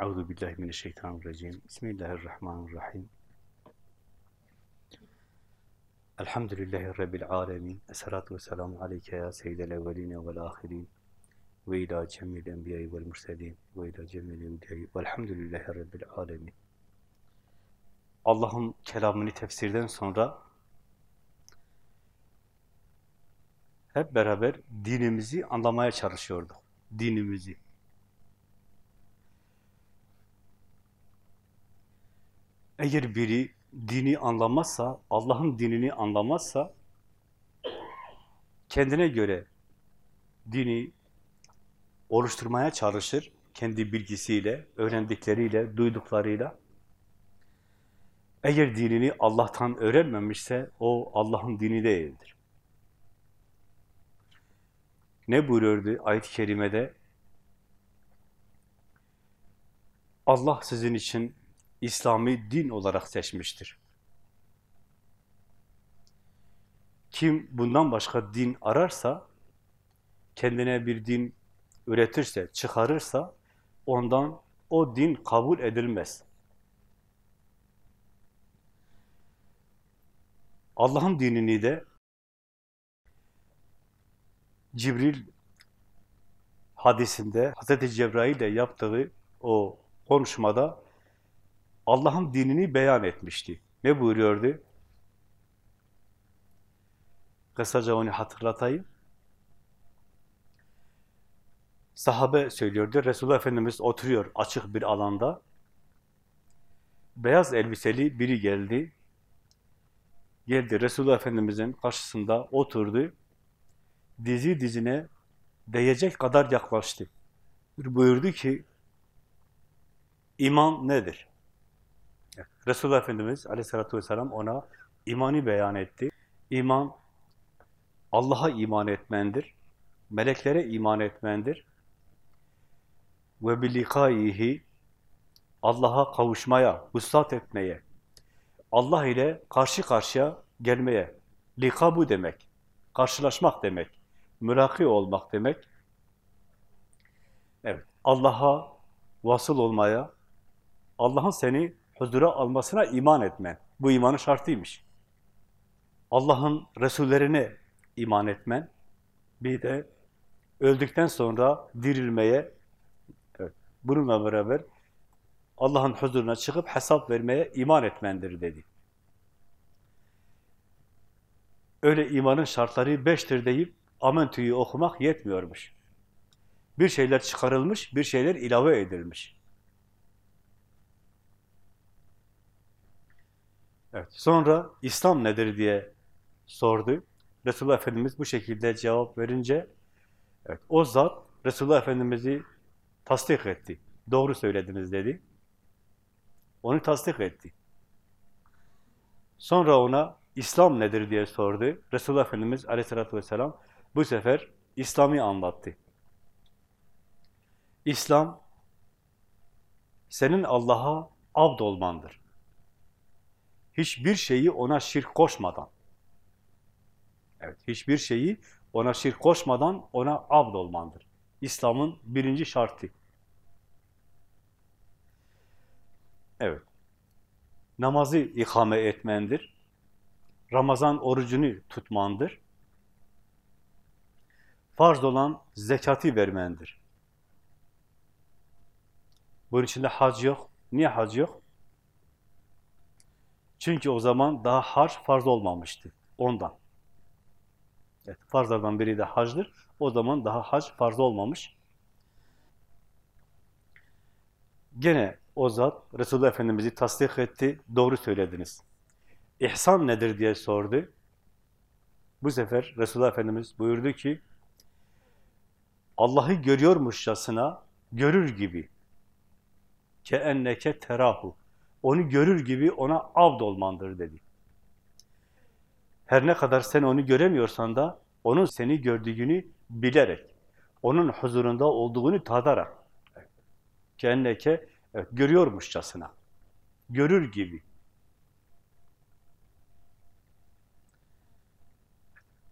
Euzu billahi mineşşeytanirracim. Bismillahirrahmanirrahim. Elhamdülillahi rabbil alamin. Essalatu vesselamu aleyke ya seyyidel evvelin ve'l ahirin. Ve ila cemil enbiya'i ve'l murselin ve ila cemil evliya'i ve'lhamdülillahi rabbil alamin. Allah'ın kelamını tefsirden sonra hep beraber dinimizi anlamaya çalışıyorduk. Dinimizi. Eğer biri dini anlamazsa, Allah'ın dinini anlamazsa, kendine göre dini oluşturmaya çalışır, kendi bilgisiyle, öğrendikleriyle, duyduklarıyla. Eğer dinini Allah'tan öğrenmemişse, o Allah'ın dini değildir. Ne buyuruyordu ayet-i kerimede? Allah sizin için İslami din olarak seçmiştir. Kim bundan başka din ararsa, kendine bir din üretirse, çıkarırsa, ondan o din kabul edilmez. Allah'ın dinini de Cibril hadisinde Hz. Cebrail ile yaptığı o konuşmada Allah'ın dinini beyan etmişti. Ne buyuruyordu? Kısaca onu hatırlatayım. Sahabe söylüyordu, Resulullah Efendimiz oturuyor açık bir alanda. Beyaz elbiseli biri geldi. Geldi Resulullah Efendimiz'in karşısında oturdu. Dizi dizine değecek kadar yaklaştı. Buyurdu ki, iman nedir? Resulullah Efendimiz aleyhissalatü vesselam ona imani beyan etti. İman, Allah'a iman etmendir, meleklere iman etmendir ve bilikaihi Allah'a kavuşmaya, vuslat etmeye, Allah ile karşı karşıya gelmeye, lika bu demek, karşılaşmak demek, mülaki olmak demek. Evet, Allah'a vasıl olmaya, Allah'ın seni huzura almasına iman etmen. Bu imanın şartıymış. Allah'ın Resullerine iman etmen, bir de öldükten sonra dirilmeye, evet, bununla beraber Allah'ın huzuruna çıkıp hesap vermeye iman etmendir dedi. Öyle imanın şartları beştir deyip amentüyü okumak yetmiyormuş. Bir şeyler çıkarılmış, bir şeyler ilave edilmiş. Evet. Sonra İslam nedir diye sordu. Resulullah Efendimiz bu şekilde cevap verince evet, o zat Resulullah Efendimiz'i tasdik etti. Doğru söylediniz dedi. Onu tasdik etti. Sonra ona İslam nedir diye sordu. Resulullah Efendimiz aleyhissalatü vesselam bu sefer İslam'ı anlattı. İslam senin Allah'a abd olmandır hiçbir şeyi ona şirk koşmadan, evet, hiçbir şeyi ona şirk koşmadan ona abd olmandır. İslam'ın birinci şartı. Evet. Namazı ikame etmendir. Ramazan orucunu tutmandır. Farz olan zekatı vermendir. Bunun içinde hac yok. Niye hac yok? Çünkü o zaman daha hac farz olmamıştı. Ondan. Evet, farzlardan biri de hacdır. O zaman daha hac farz olmamış. Gene o zat Resulullah Efendimiz'i tasdik etti. Doğru söylediniz. İhsan nedir diye sordu. Bu sefer Resulullah Efendimiz buyurdu ki Allah'ı görüyormuşçasına görür gibi ke enneke terahu onu görür gibi ona avd olmandır dedi. Her ne kadar sen onu göremiyorsan da onun seni gördüğünü bilerek, onun huzurunda olduğunu tadarak, kendine evet, görüyormuşçasına, görür gibi.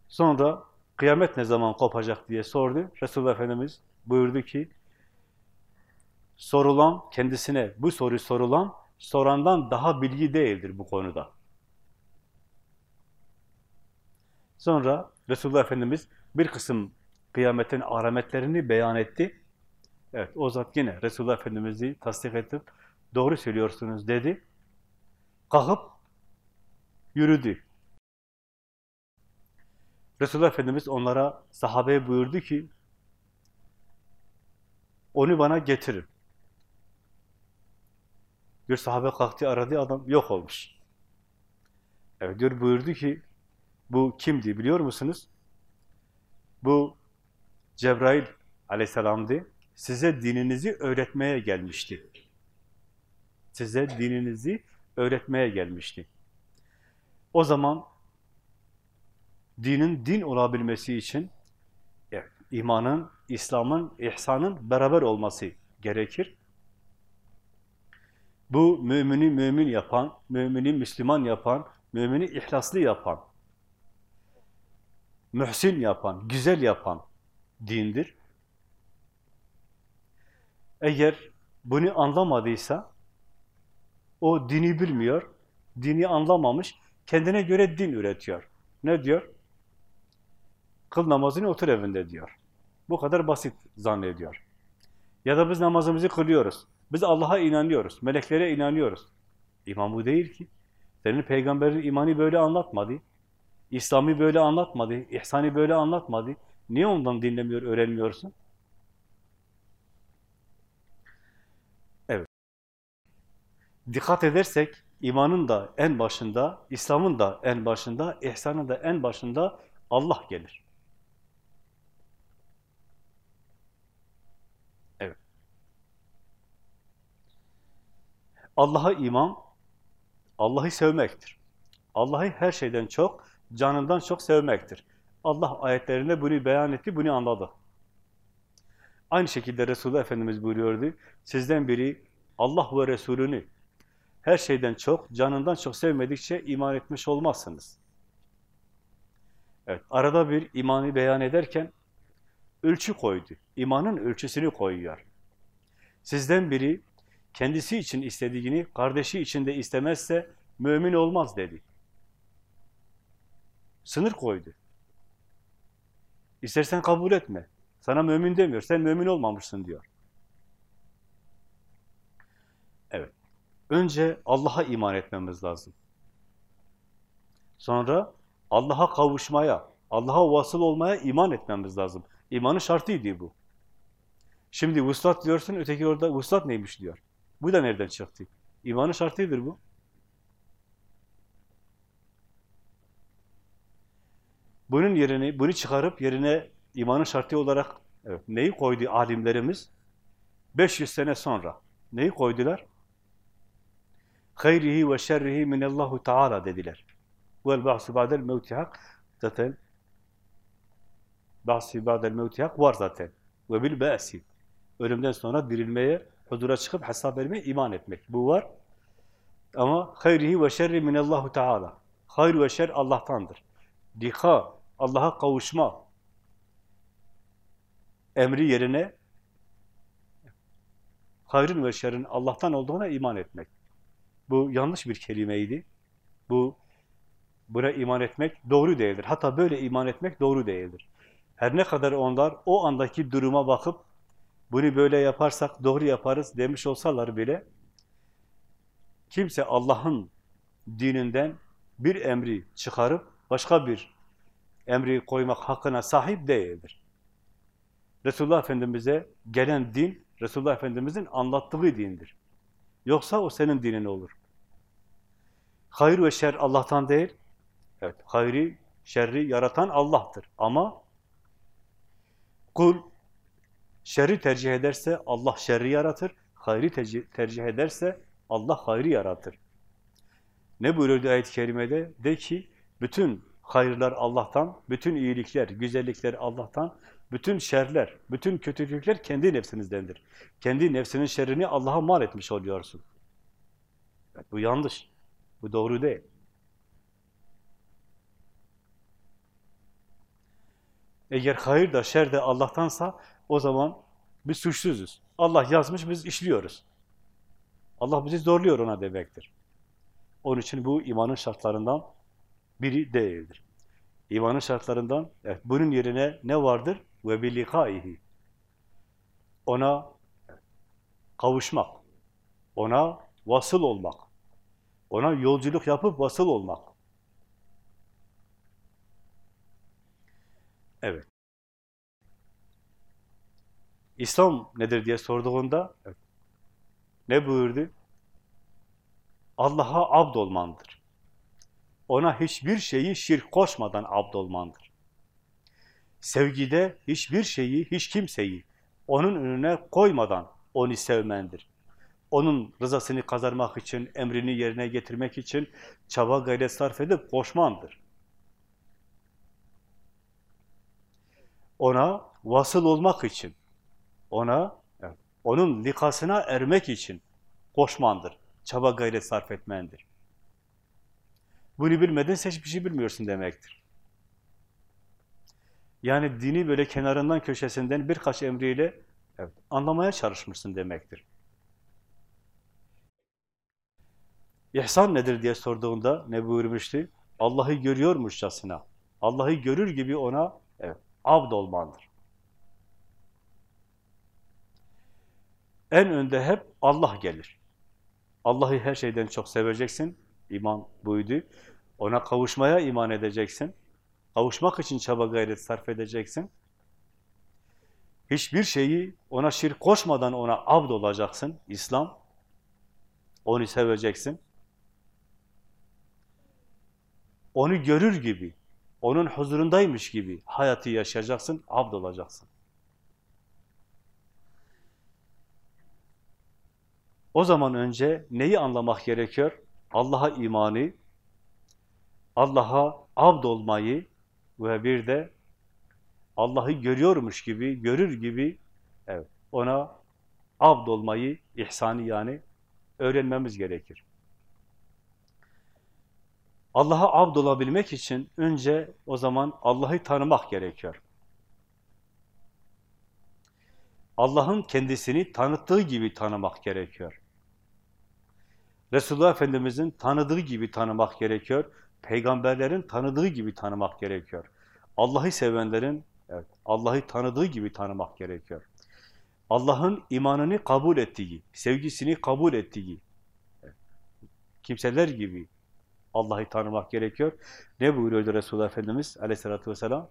Sonra kıyamet ne zaman kopacak diye sordu. Resulullah Efendimiz buyurdu ki, sorulan, kendisine bu soruyu sorulan, sorandan daha bilgi değildir bu konuda. Sonra Resulullah Efendimiz bir kısım kıyametin alametlerini beyan etti. Evet, o zat yine Resulullah Efendimiz'i tasdik edip doğru söylüyorsunuz dedi. Kalkıp yürüdü. Resulullah Efendimiz onlara sahabeye buyurdu ki onu bana getirin. Bir sahabe kalktı aradı adam yok olmuş. Evet diyor buyurdu ki bu kimdi biliyor musunuz? Bu Cebrail aleyhisselamdı. Size dininizi öğretmeye gelmişti. Size dininizi öğretmeye gelmişti. O zaman dinin din olabilmesi için imanın, İslam'ın, ihsanın beraber olması gerekir. Bu mümini mümin yapan, mümini Müslüman yapan, mümini ihlaslı yapan, mühsin yapan, güzel yapan dindir. Eğer bunu anlamadıysa, o dini bilmiyor, dini anlamamış, kendine göre din üretiyor. Ne diyor? Kıl namazını otur evinde diyor. Bu kadar basit zannediyor. Ya da biz namazımızı kılıyoruz. Biz Allah'a inanıyoruz, meleklere inanıyoruz. İman bu değil ki. Senin peygamberin imanı böyle anlatmadı. İslam'ı böyle anlatmadı, ihsanı böyle anlatmadı. Niye ondan dinlemiyor, öğrenmiyorsun? Evet. Dikkat edersek imanın da en başında, İslam'ın da en başında, ihsanın da en başında Allah gelir. Evet. Allah'a iman, Allah'ı sevmektir. Allah'ı her şeyden çok, canından çok sevmektir. Allah ayetlerinde bunu beyan etti, bunu anladı. Aynı şekilde Resulullah Efendimiz buyuruyordu, sizden biri Allah ve Resulünü her şeyden çok, canından çok sevmedikçe iman etmiş olmazsınız. Evet, arada bir imanı beyan ederken ölçü koydu. İmanın ölçüsünü koyuyor. Sizden biri kendisi için istediğini kardeşi için de istemezse mümin olmaz dedi. Sınır koydu. İstersen kabul etme. Sana mümin demiyor. Sen mümin olmamışsın diyor. Evet. Önce Allah'a iman etmemiz lazım. Sonra Allah'a kavuşmaya, Allah'a vasıl olmaya iman etmemiz lazım. İmanın şartıydı bu. Şimdi vuslat diyorsun, öteki orada vuslat neymiş diyor. Bu da nereden çıktı? İmanın şartıdır bu. Bunun yerini, bunu çıkarıp yerine imanın şartı olarak evet, neyi koydu alimlerimiz? 500 sene sonra neyi koydular? Hayrihi ve şerrihi minallahu teala dediler. Vel ba'su ba'del mevti hak. Zaten ba'si ba'del mevti hak var zaten. Ve bil ba'si. Ölümden sonra dirilmeye, huzura çıkıp hesap vermeye iman etmek. Bu var. Ama hayrihi ve şerri minallahu teala. Hayr ve şer Allah'tandır. Dika, Allah'a kavuşma emri yerine hayrın ve şerrin Allah'tan olduğuna iman etmek. Bu yanlış bir kelimeydi. Bu buna iman etmek doğru değildir. Hatta böyle iman etmek doğru değildir. Her ne kadar onlar o andaki duruma bakıp bunu böyle yaparsak doğru yaparız demiş olsalar bile kimse Allah'ın dininden bir emri çıkarıp başka bir emri koymak hakkına sahip değildir. Resulullah Efendimiz'e gelen din, Resulullah Efendimiz'in anlattığı dindir. Yoksa o senin dinin olur. Hayır ve şer Allah'tan değil. Evet, hayri, şerri yaratan Allah'tır. Ama kul şerri tercih ederse Allah şerri yaratır. Hayri tercih ederse Allah hayri yaratır. Ne buyuruyordu ayet-i kerimede? De ki, bütün hayırlar Allah'tan, bütün iyilikler, güzellikler Allah'tan, bütün şerler, bütün kötülükler kendi nefsinizdendir. Kendi nefsinin şerrini Allah'a mal etmiş oluyorsun. Bu yanlış. Bu doğru değil. Eğer hayır da şer de Allah'tansa o zaman Biz suçsuzuz. Allah yazmış, biz işliyoruz. Allah bizi zorluyor ona demektir. Onun için bu imanın şartlarından biri değildir. İmanın şartlarından, evet, bunun yerine ne vardır? Ve bilikaihi. Ona kavuşmak, ona vasıl olmak, ona yolculuk yapıp vasıl olmak. Evet. İslam nedir diye sorduğunda evet, ne buyurdu? Allah'a abd olmandır. Ona hiçbir şeyi şirk koşmadan abd olmandır. Sevgide hiçbir şeyi, hiç kimseyi onun önüne koymadan onu sevmendir. Onun rızasını kazanmak için, emrini yerine getirmek için çaba gayret sarf edip koşmandır. Ona vasıl olmak için, ona, onun likasına ermek için koşmandır. Çaba gayret sarf etmendir. Bunu bilmedinse hiçbir şey bilmiyorsun demektir. Yani dini böyle kenarından, köşesinden birkaç emriyle evet, anlamaya çalışmışsın demektir. İhsan nedir diye sorduğunda ne buyurmuştu? Allah'ı görüyormuşçasına, Allah'ı görür gibi ona evet, abd olmandır. En önde hep Allah gelir. Allah'ı her şeyden çok seveceksin. İman buydu. Ona kavuşmaya iman edeceksin. Kavuşmak için çaba gayret sarf edeceksin. Hiçbir şeyi ona şirk koşmadan ona abd olacaksın. İslam. Onu seveceksin. Onu görür gibi, onun huzurundaymış gibi hayatı yaşayacaksın, abd olacaksın. O zaman önce neyi anlamak gerekiyor? Allah'a imanı, Allah'a abd olmayı ve bir de Allah'ı görüyormuş gibi, görür gibi evet, ona abd olmayı, ihsanı yani öğrenmemiz gerekir. Allah'a abd olabilmek için önce o zaman Allah'ı tanımak gerekiyor. Allah'ın kendisini tanıttığı gibi tanımak gerekiyor. Resulullah Efendimiz'in tanıdığı gibi tanımak gerekiyor. Peygamberlerin tanıdığı gibi tanımak gerekiyor. Allah'ı sevenlerin evet, Allah'ı tanıdığı gibi tanımak gerekiyor. Allah'ın imanını kabul ettiği, sevgisini kabul ettiği kimseler gibi Allah'ı tanımak gerekiyor. Ne buyuruyordu Resulullah Efendimiz aleyhissalatü vesselam?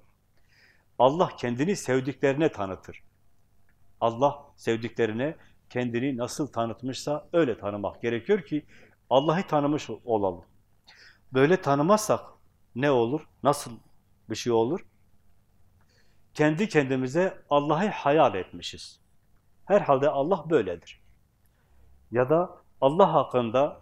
Allah kendini sevdiklerine tanıtır. Allah sevdiklerine kendini nasıl tanıtmışsa öyle tanımak gerekiyor ki Allah'ı tanımış olalım. Böyle tanımazsak ne olur? Nasıl bir şey olur? Kendi kendimize Allah'ı hayal etmişiz. Herhalde Allah böyledir. Ya da Allah hakkında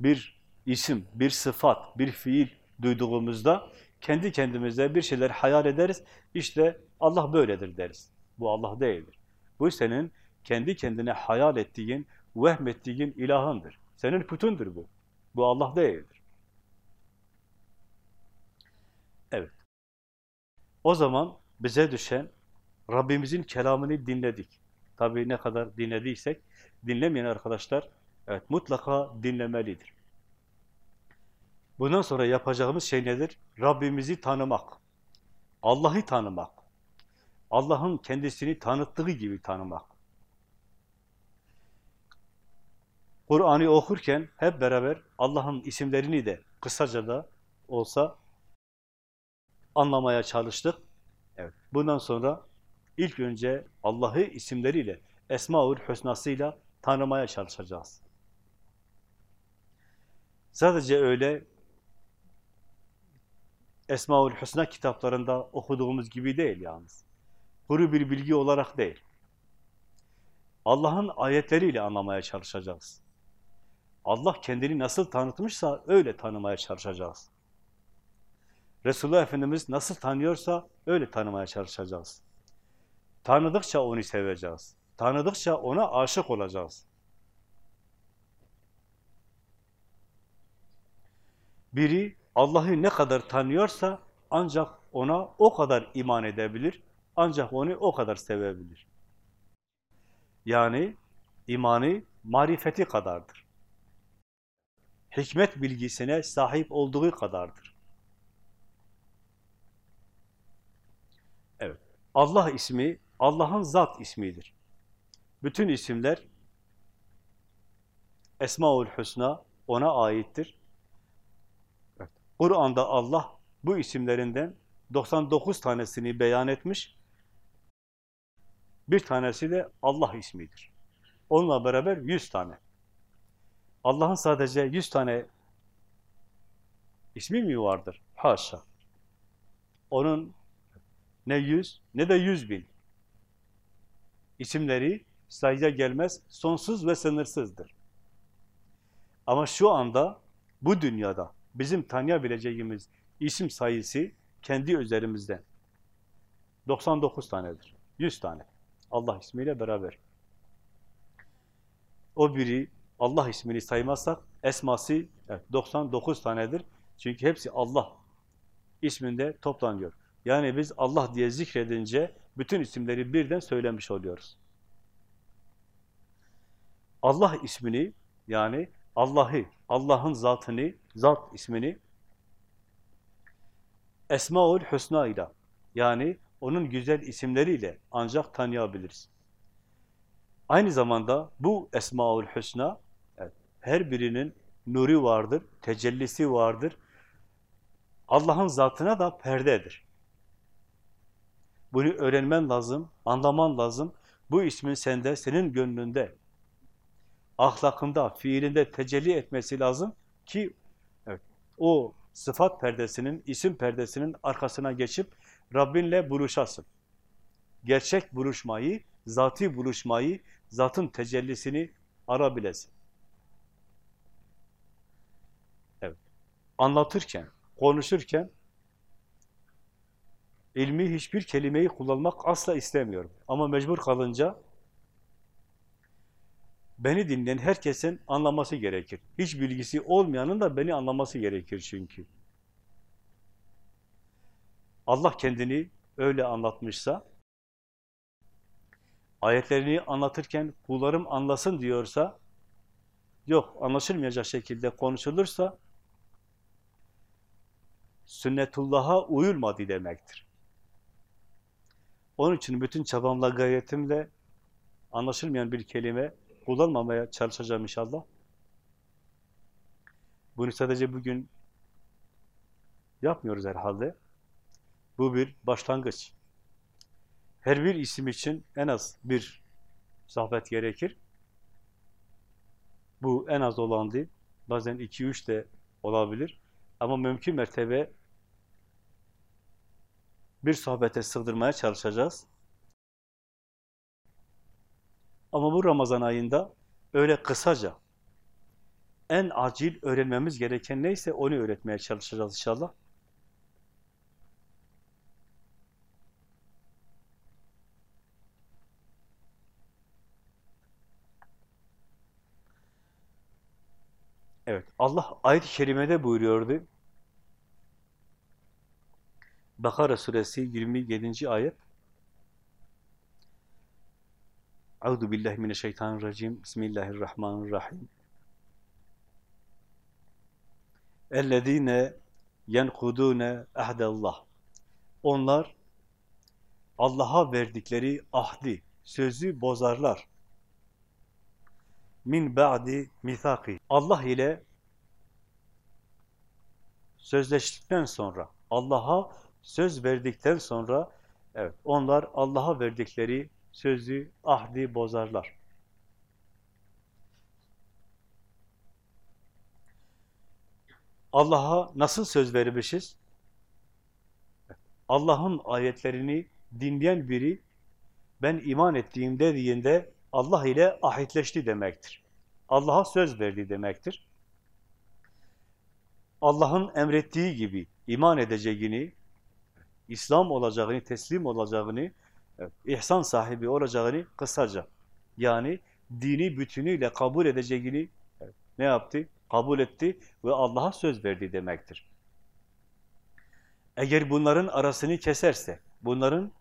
bir isim, bir sıfat, bir fiil duyduğumuzda kendi kendimize bir şeyler hayal ederiz. İşte Allah böyledir deriz. Bu Allah değildir. Bu senin kendi kendine hayal ettiğin, vehmettiğin ilahındır. Senin putundur bu. Bu Allah değildir. Evet. O zaman bize düşen Rabbimizin kelamını dinledik. Tabii ne kadar dinlediysek, dinlemeyen arkadaşlar evet mutlaka dinlemelidir. Bundan sonra yapacağımız şey nedir? Rabbimizi tanımak. Allah'ı tanımak. Allah'ın kendisini tanıttığı gibi tanımak. Kur'an'ı okurken hep beraber Allah'ın isimlerini de kısaca da olsa anlamaya çalıştık. Evet. Bundan sonra ilk önce Allah'ı isimleriyle, Esma-ül Hüsna'sıyla tanımaya çalışacağız. Sadece öyle Esma-ül Hüsna kitaplarında okuduğumuz gibi değil yalnız. Kuru bir bilgi olarak değil. Allah'ın ayetleriyle anlamaya çalışacağız. Allah kendini nasıl tanıtmışsa öyle tanımaya çalışacağız. Resulullah Efendimiz nasıl tanıyorsa öyle tanımaya çalışacağız. Tanıdıkça onu seveceğiz. Tanıdıkça ona aşık olacağız. Biri Allah'ı ne kadar tanıyorsa ancak ona o kadar iman edebilir, ancak onu o kadar sevebilir. Yani imanı marifeti kadardır. Hikmet bilgisine sahip olduğu kadardır. Evet. Allah ismi Allah'ın zat ismidir. Bütün isimler Esmaül Hüsna ona aittir. Evet. Kur'an'da Allah bu isimlerinden 99 tanesini beyan etmiş. Bir tanesi de Allah ismidir. Onunla beraber 100 tane. Allah'ın sadece 100 tane ismi mi vardır? Haşa. Onun ne 100 ne de 100 bin. İsimleri sayıya gelmez, sonsuz ve sınırsızdır. Ama şu anda bu dünyada bizim tanıyabileceğimiz isim sayısı kendi üzerimizden 99 tanedir. 100 tane. Allah ismiyle beraber. O biri Allah ismini saymazsak esması evet, 99 tanedir. Çünkü hepsi Allah isminde toplanıyor. Yani biz Allah diye zikredince bütün isimleri birden söylemiş oluyoruz. Allah ismini yani Allah'ı, Allah'ın zatını, zat ismini Esmaül Hüsna ile yani onun güzel isimleriyle ancak tanıyabiliriz. Aynı zamanda bu Esmaül Hüsna her birinin nuru vardır, tecellisi vardır. Allah'ın zatına da perdedir. Bunu öğrenmen lazım, anlaman lazım. Bu ismin sende, senin gönlünde, ahlakında, fiilinde tecelli etmesi lazım ki evet, o sıfat perdesinin, isim perdesinin arkasına geçip Rabbinle buluşasın. Gerçek buluşmayı, zati buluşmayı, zatın tecellisini arabilesin. Anlatırken, konuşurken ilmi hiçbir kelimeyi kullanmak asla istemiyorum. Ama mecbur kalınca beni dinleyen herkesin anlaması gerekir. Hiç bilgisi olmayanın da beni anlaması gerekir çünkü. Allah kendini öyle anlatmışsa, ayetlerini anlatırken kullarım anlasın diyorsa, yok anlaşılmayacak şekilde konuşulursa, sünnetullah'a uyulmadı demektir. Onun için bütün çabamla, gayretimle anlaşılmayan bir kelime kullanmamaya çalışacağım inşallah. Bunu sadece bugün yapmıyoruz herhalde. Bu bir başlangıç. Her bir isim için en az bir sohbet gerekir. Bu en az olan değil. Bazen iki, üç de olabilir. Ama mümkün mertebe bir sohbete sığdırmaya çalışacağız. Ama bu Ramazan ayında öyle kısaca en acil öğrenmemiz gereken neyse onu öğretmeye çalışacağız inşallah. Evet, Allah ayet-i kerimede buyuruyordu. Bakara suresi 27. ayet. Euzu billahi mineşşeytanirracim. Bismillahirrahmanirrahim. Ellezine yenkudune ahdallah. Onlar Allah'a verdikleri ahdi, sözü bozarlar. Min ba'di mithaki. Allah ile sözleştikten sonra, Allah'a söz verdikten sonra, evet, onlar Allah'a verdikleri sözü, ahdi bozarlar. Allah'a nasıl söz vermişiz? Allah'ın ayetlerini dinleyen biri, ben iman ettiğim dediğinde Allah ile ahitleşti demektir. Allah'a söz verdi demektir. Allah'ın emrettiği gibi iman edeceğini, İslam olacağını, teslim olacağını, evet, ihsan sahibi olacağını kısaca, yani dini bütünüyle kabul edeceğini evet, ne yaptı? Kabul etti ve Allah'a söz verdi demektir. Eğer bunların arasını keserse, bunların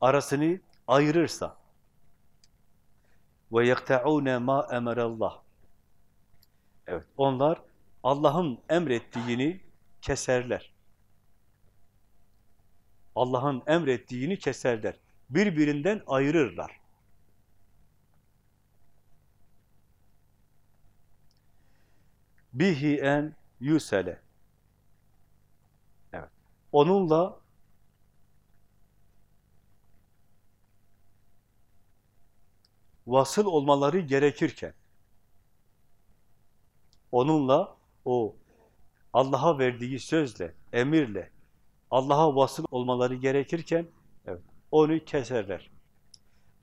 arasını ayırırsa, ve yekta'une ma emerallah. Evet, onlar Allah'ın emrettiğini keserler. Allah'ın emrettiğini keserler. Birbirinden ayırırlar. Bihi en yusele. Evet. Onunla vasıl olmaları gerekirken onunla o Allah'a verdiği sözle, emirle Allah'a vasıl olmaları gerekirken evet, onu keserler.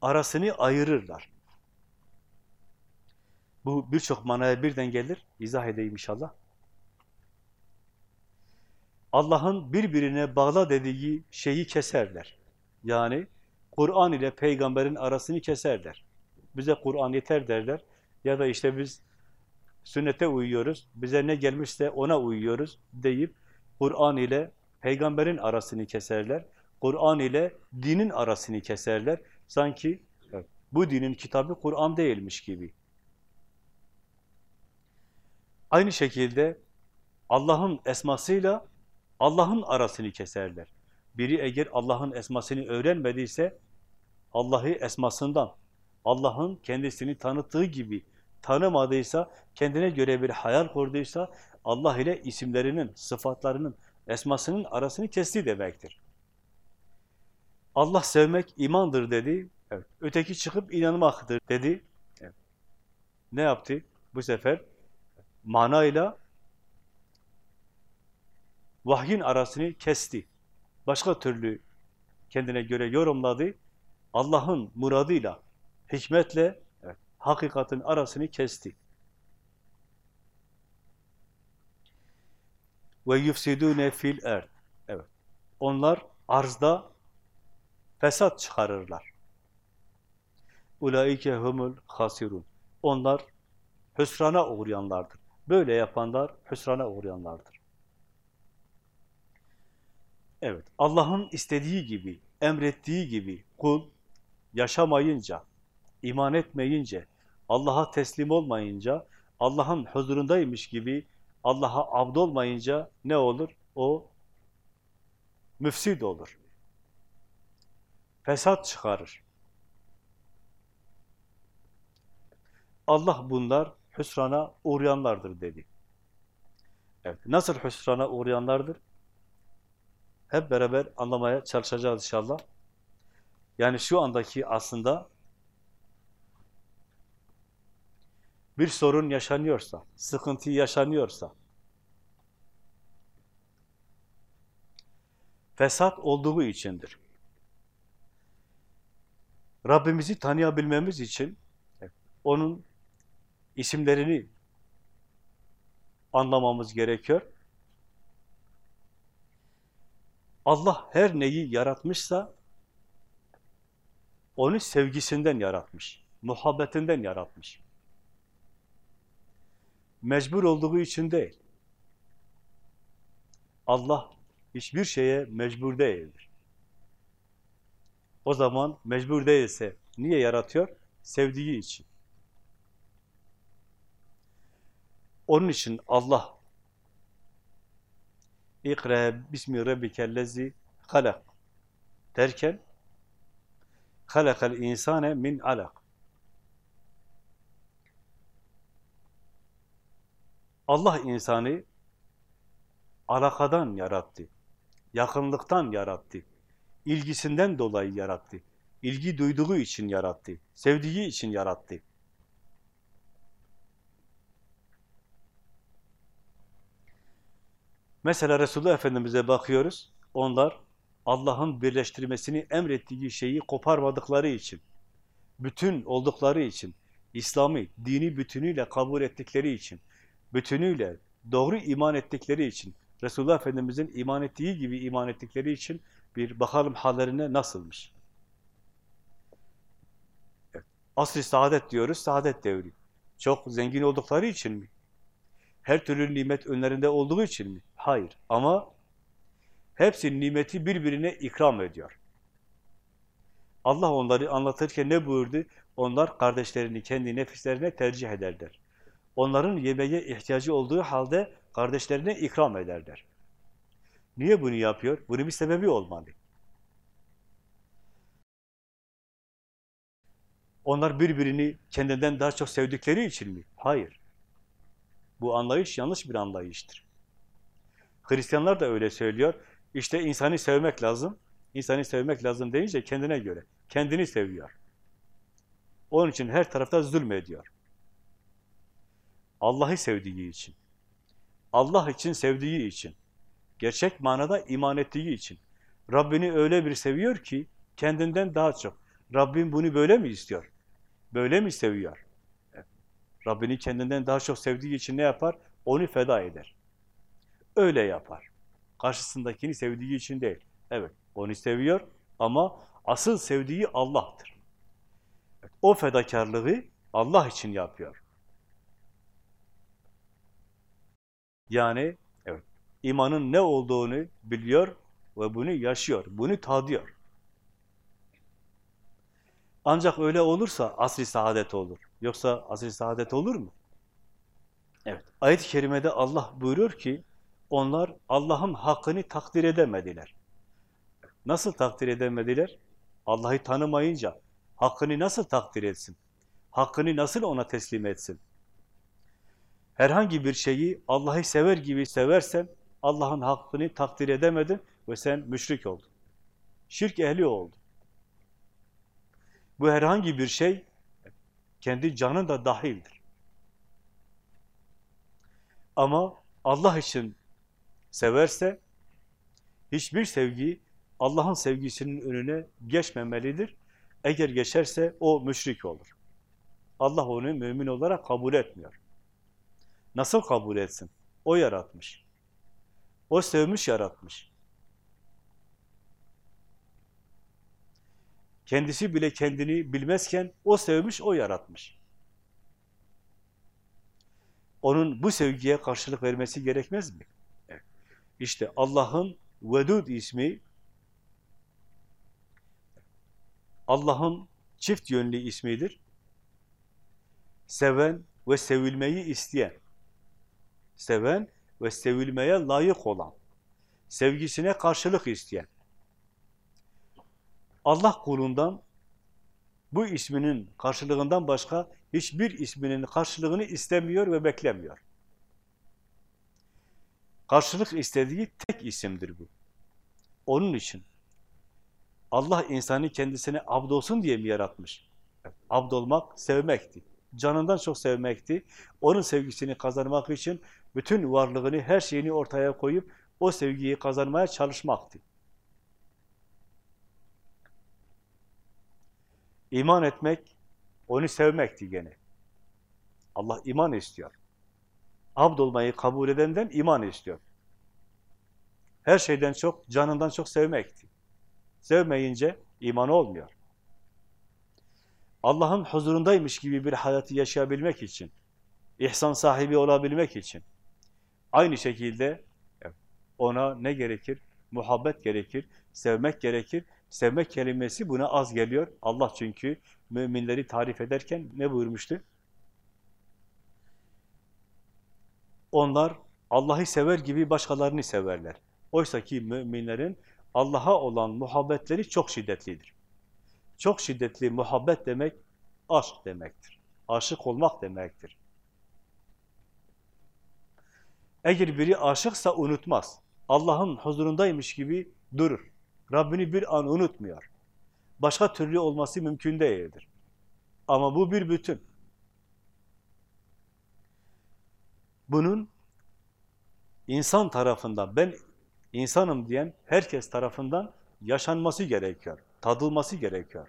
Arasını ayırırlar. Bu birçok manaya birden gelir. İzah edeyim inşallah. Allah'ın birbirine bağla dediği şeyi keserler. Yani Kur'an ile peygamberin arasını keserler. Bize Kur'an yeter derler. Ya da işte biz sünnete uyuyoruz, bize ne gelmişse ona uyuyoruz deyip Kur'an ile peygamberin arasını keserler. Kur'an ile dinin arasını keserler. Sanki evet, bu dinin kitabı Kur'an değilmiş gibi. Aynı şekilde Allah'ın esmasıyla Allah'ın arasını keserler. Biri eğer Allah'ın esmasını öğrenmediyse Allah'ı esmasından, Allah'ın kendisini tanıttığı gibi tanımadıysa, kendine göre bir hayal kurduysa Allah ile isimlerinin, sıfatlarının, esmasının arasını kesti demektir. Allah sevmek imandır dedi. Evet. Öteki çıkıp inanmaktır dedi. Ne yaptı? Bu sefer manayla vahyin arasını kesti. Başka türlü kendine göre yorumladı. Allah'ın muradıyla, hikmetle hakikatin arasını kesti. Ve yufsidune fil erd. Evet. Onlar arzda fesat çıkarırlar. Ulaike humul hasirun. Onlar hüsrana uğrayanlardır. Böyle yapanlar hüsrana uğrayanlardır. Evet, Allah'ın istediği gibi, emrettiği gibi kul yaşamayınca, iman etmeyince, Allah'a teslim olmayınca, Allah'ın huzurundaymış gibi Allah'a abd olmayınca ne olur? O müfsid olur. Fesat çıkarır. Allah bunlar hüsrana uğrayanlardır dedi. Evet, nasıl hüsrana uğrayanlardır? Hep beraber anlamaya çalışacağız inşallah. Yani şu andaki aslında bir sorun yaşanıyorsa, sıkıntı yaşanıyorsa, fesat olduğu içindir. Rabbimizi tanıyabilmemiz için onun isimlerini anlamamız gerekiyor. Allah her neyi yaratmışsa onu sevgisinden yaratmış, muhabbetinden yaratmış. Mecbur olduğu için değil. Allah hiçbir şeye mecbur değildir. O zaman mecbur değilse niye yaratıyor? Sevdiği için. Onun için Allah İkra bismi rabbikellezi halak derken halakal insane min alak Allah insanı alakadan yarattı. Yakınlıktan yarattı. ilgisinden dolayı yarattı. İlgi duyduğu için yarattı. Sevdiği için yarattı. Mesela Resulullah Efendimiz'e bakıyoruz. Onlar Allah'ın birleştirmesini emrettiği şeyi koparmadıkları için, bütün oldukları için, İslam'ı, dini bütünüyle kabul ettikleri için, bütünüyle doğru iman ettikleri için, Resulullah Efendimiz'in iman ettiği gibi iman ettikleri için bir bakalım hallerine nasılmış. Evet. Asr-ı saadet diyoruz, saadet devri. Çok zengin oldukları için mi? Her türlü nimet önlerinde olduğu için mi? Hayır. Ama hepsi nimeti birbirine ikram ediyor. Allah onları anlatırken ne buyurdu? Onlar kardeşlerini kendi nefislerine tercih ederler. Onların yemeğe ihtiyacı olduğu halde kardeşlerine ikram ederler. Niye bunu yapıyor? Bunun bir sebebi olmalı. Onlar birbirini kendinden daha çok sevdikleri için mi? Hayır. Bu anlayış yanlış bir anlayıştır. Hristiyanlar da öyle söylüyor. İşte insanı sevmek lazım. İnsanı sevmek lazım deyince kendine göre. Kendini seviyor. Onun için her tarafta zulmediyor. Allah'ı sevdiği için. Allah için sevdiği için. Gerçek manada iman ettiği için. Rabbini öyle bir seviyor ki kendinden daha çok. Rabbim bunu böyle mi istiyor? Böyle mi seviyor? Rabbini kendinden daha çok sevdiği için ne yapar? Onu feda eder. Öyle yapar. Karşısındakini sevdiği için değil. Evet, onu seviyor ama asıl sevdiği Allah'tır. O fedakarlığı Allah için yapıyor. Yani evet, imanın ne olduğunu biliyor ve bunu yaşıyor, bunu tadıyor. Ancak öyle olursa asr-i saadet olur. Yoksa asr-i saadet olur mu? Evet. Ayet-i kerimede Allah buyuruyor ki onlar Allah'ın hakkını takdir edemediler. Nasıl takdir edemediler? Allah'ı tanımayınca hakkını nasıl takdir etsin? Hakkını nasıl ona teslim etsin? Herhangi bir şeyi Allah'ı sever gibi seversen Allah'ın hakkını takdir edemedin ve sen müşrik oldun. Şirk ehli oldun. Bu herhangi bir şey kendi canın da dahildir. Ama Allah için severse hiçbir sevgi Allah'ın sevgisinin önüne geçmemelidir. Eğer geçerse o müşrik olur. Allah onu mümin olarak kabul etmiyor. Nasıl kabul etsin? O yaratmış. O sevmiş yaratmış. Kendisi bile kendini bilmezken o sevmiş, o yaratmış. Onun bu sevgiye karşılık vermesi gerekmez mi? İşte Allah'ın Vedud ismi Allah'ın çift yönlü ismidir. Seven ve sevilmeyi isteyen, seven ve sevilmeye layık olan, sevgisine karşılık isteyen. Allah kulundan bu isminin karşılığından başka hiçbir isminin karşılığını istemiyor ve beklemiyor. Karşılık istediği tek isimdir bu. Onun için Allah insanı kendisine abd olsun diye mi yaratmış? Abd olmak sevmekti. Canından çok sevmekti. Onun sevgisini kazanmak için bütün varlığını, her şeyini ortaya koyup o sevgiyi kazanmaya çalışmaktı. İman etmek, onu sevmekti gene. Allah iman istiyor. Abd olmayı kabul edenden iman istiyor. Her şeyden çok, canından çok sevmekti. Sevmeyince iman olmuyor. Allah'ın huzurundaymış gibi bir hayatı yaşayabilmek için, ihsan sahibi olabilmek için, aynı şekilde ona ne gerekir? Muhabbet gerekir, sevmek gerekir. Sevmek kelimesi buna az geliyor. Allah çünkü müminleri tarif ederken ne buyurmuştu? Onlar Allah'ı sever gibi başkalarını severler. Oysa ki müminlerin Allah'a olan muhabbetleri çok şiddetlidir. Çok şiddetli muhabbet demek aşk demektir. Aşık olmak demektir. Eğer biri aşıksa unutmaz. Allah'ın huzurundaymış gibi durur. Rabbini bir an unutmuyor. Başka türlü olması mümkün değildir. Ama bu bir bütün. Bunun insan tarafından, ben insanım diyen herkes tarafından yaşanması gerekiyor, tadılması gerekiyor.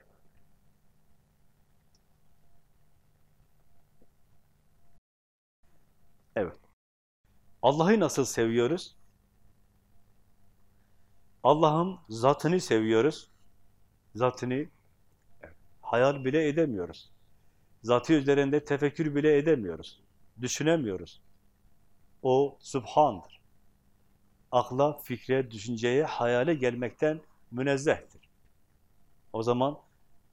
Evet. Allah'ı nasıl seviyoruz? Allah'ın zatını seviyoruz. Zatını hayal bile edemiyoruz. Zatı üzerinde tefekkür bile edemiyoruz. Düşünemiyoruz. O Subhan'dır. Akla, fikre, düşünceye, hayale gelmekten münezzehtir. O zaman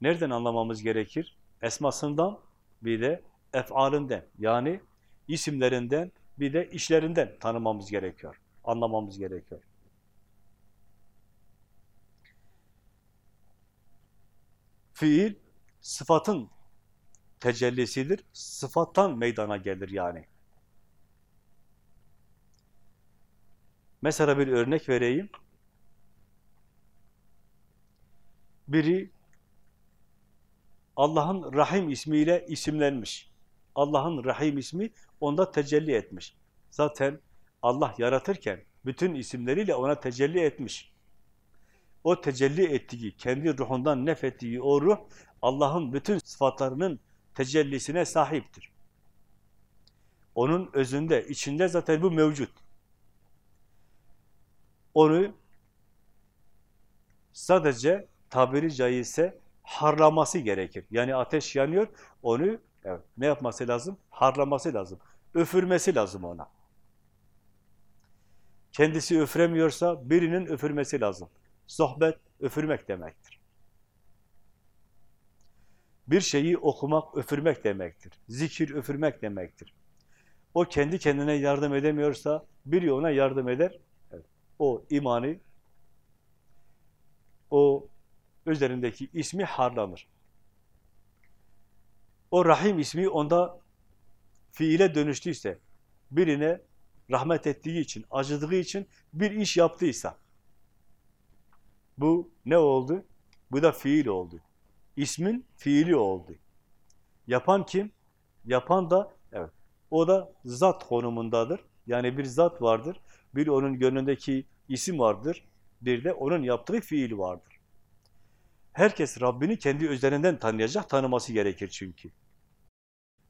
nereden anlamamız gerekir? esmasından bir de efalinden yani isimlerinden bir de işlerinden tanımamız gerekiyor, anlamamız gerekiyor. Fiil sıfatın tecellisidir. Sıfattan meydana gelir yani. Mesela bir örnek vereyim. Biri Allah'ın Rahim ismiyle isimlenmiş. Allah'ın Rahim ismi onda tecelli etmiş. Zaten Allah yaratırken bütün isimleriyle ona tecelli etmiş. O tecelli ettiği, kendi ruhundan nefettiği o ruh, Allah'ın bütün sıfatlarının tecellisine sahiptir. Onun özünde, içinde zaten bu mevcut. Onu sadece tabiri caizse harlaması gerekir. Yani ateş yanıyor, onu evet, ne yapması lazım? Harlaması lazım. Öfürmesi lazım ona. Kendisi öfüremiyorsa birinin öfürmesi lazım. Sohbet öfürmek demektir. Bir şeyi okumak öfürmek demektir. Zikir öfürmek demektir. O kendi kendine yardım edemiyorsa biri ona yardım eder. O imanı, o üzerindeki ismi harlanır. O Rahim ismi onda fiile dönüştüyse, birine rahmet ettiği için, acıdığı için bir iş yaptıysa, bu ne oldu? Bu da fiil oldu. İsmin fiili oldu. Yapan kim? Yapan da, evet, o da zat konumundadır. Yani bir zat vardır, bir onun gönlündeki isim vardır, bir de onun yaptığı fiil vardır. Herkes Rabbini kendi üzerinden tanıyacak, tanıması gerekir çünkü.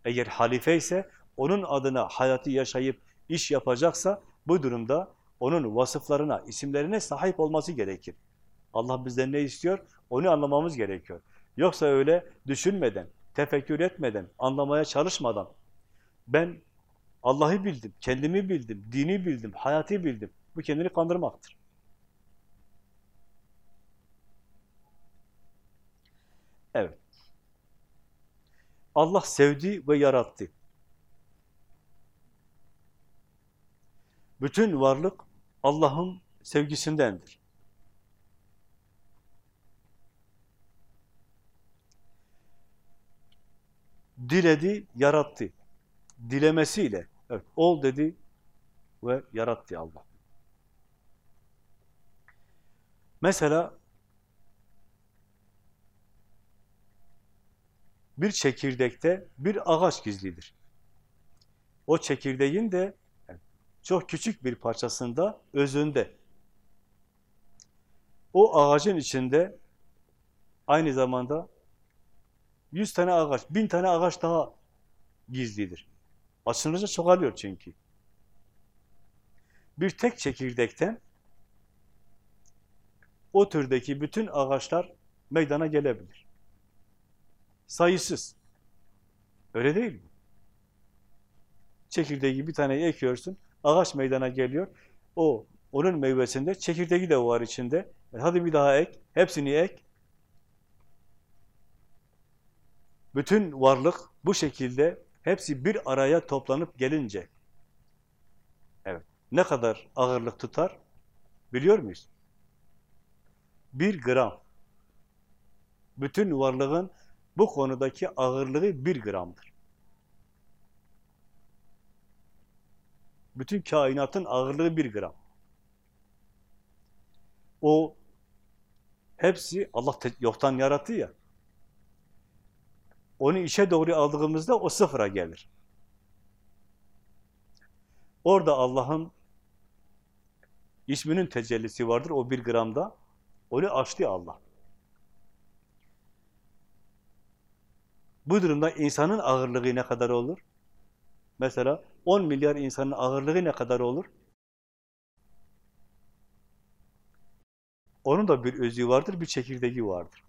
Eğer halife ise, onun adına hayatı yaşayıp iş yapacaksa, bu durumda onun vasıflarına, isimlerine sahip olması gerekir. Allah bizden ne istiyor? Onu anlamamız gerekiyor. Yoksa öyle düşünmeden, tefekkür etmeden, anlamaya çalışmadan, ben Allah'ı bildim, kendimi bildim, dini bildim, hayatı bildim. Bu kendini kandırmaktır. Evet. Allah sevdi ve yarattı. Bütün varlık Allah'ın sevgisindendir. Diledi, yarattı. Dilemesiyle, evet, ol dedi ve yarattı Allah. Mesela bir çekirdekte bir ağaç gizlidir. O çekirdeğin de çok küçük bir parçasında, özünde. O ağacın içinde aynı zamanda yüz tane ağaç, bin tane ağaç daha gizlidir. Açılınca çoğalıyor çünkü. Bir tek çekirdekten o türdeki bütün ağaçlar meydana gelebilir. Sayısız. Öyle değil mi? Çekirdeği bir taneyi ekiyorsun, ağaç meydana geliyor. O, onun meyvesinde çekirdeği de var içinde. E hadi bir daha ek, hepsini ek. Bütün varlık bu şekilde hepsi bir araya toplanıp gelince evet ne kadar ağırlık tutar biliyor muyuz? Bir gram. Bütün varlığın bu konudaki ağırlığı bir gramdır. Bütün kainatın ağırlığı bir gram. O hepsi Allah yoktan yarattı ya. Onu işe doğru aldığımızda o sıfıra gelir. Orada Allah'ın isminin tecellisi vardır o bir gramda. Onu açtı Allah. Bu durumda insanın ağırlığı ne kadar olur? Mesela 10 milyar insanın ağırlığı ne kadar olur? Onun da bir özü vardır, bir çekirdeği vardır.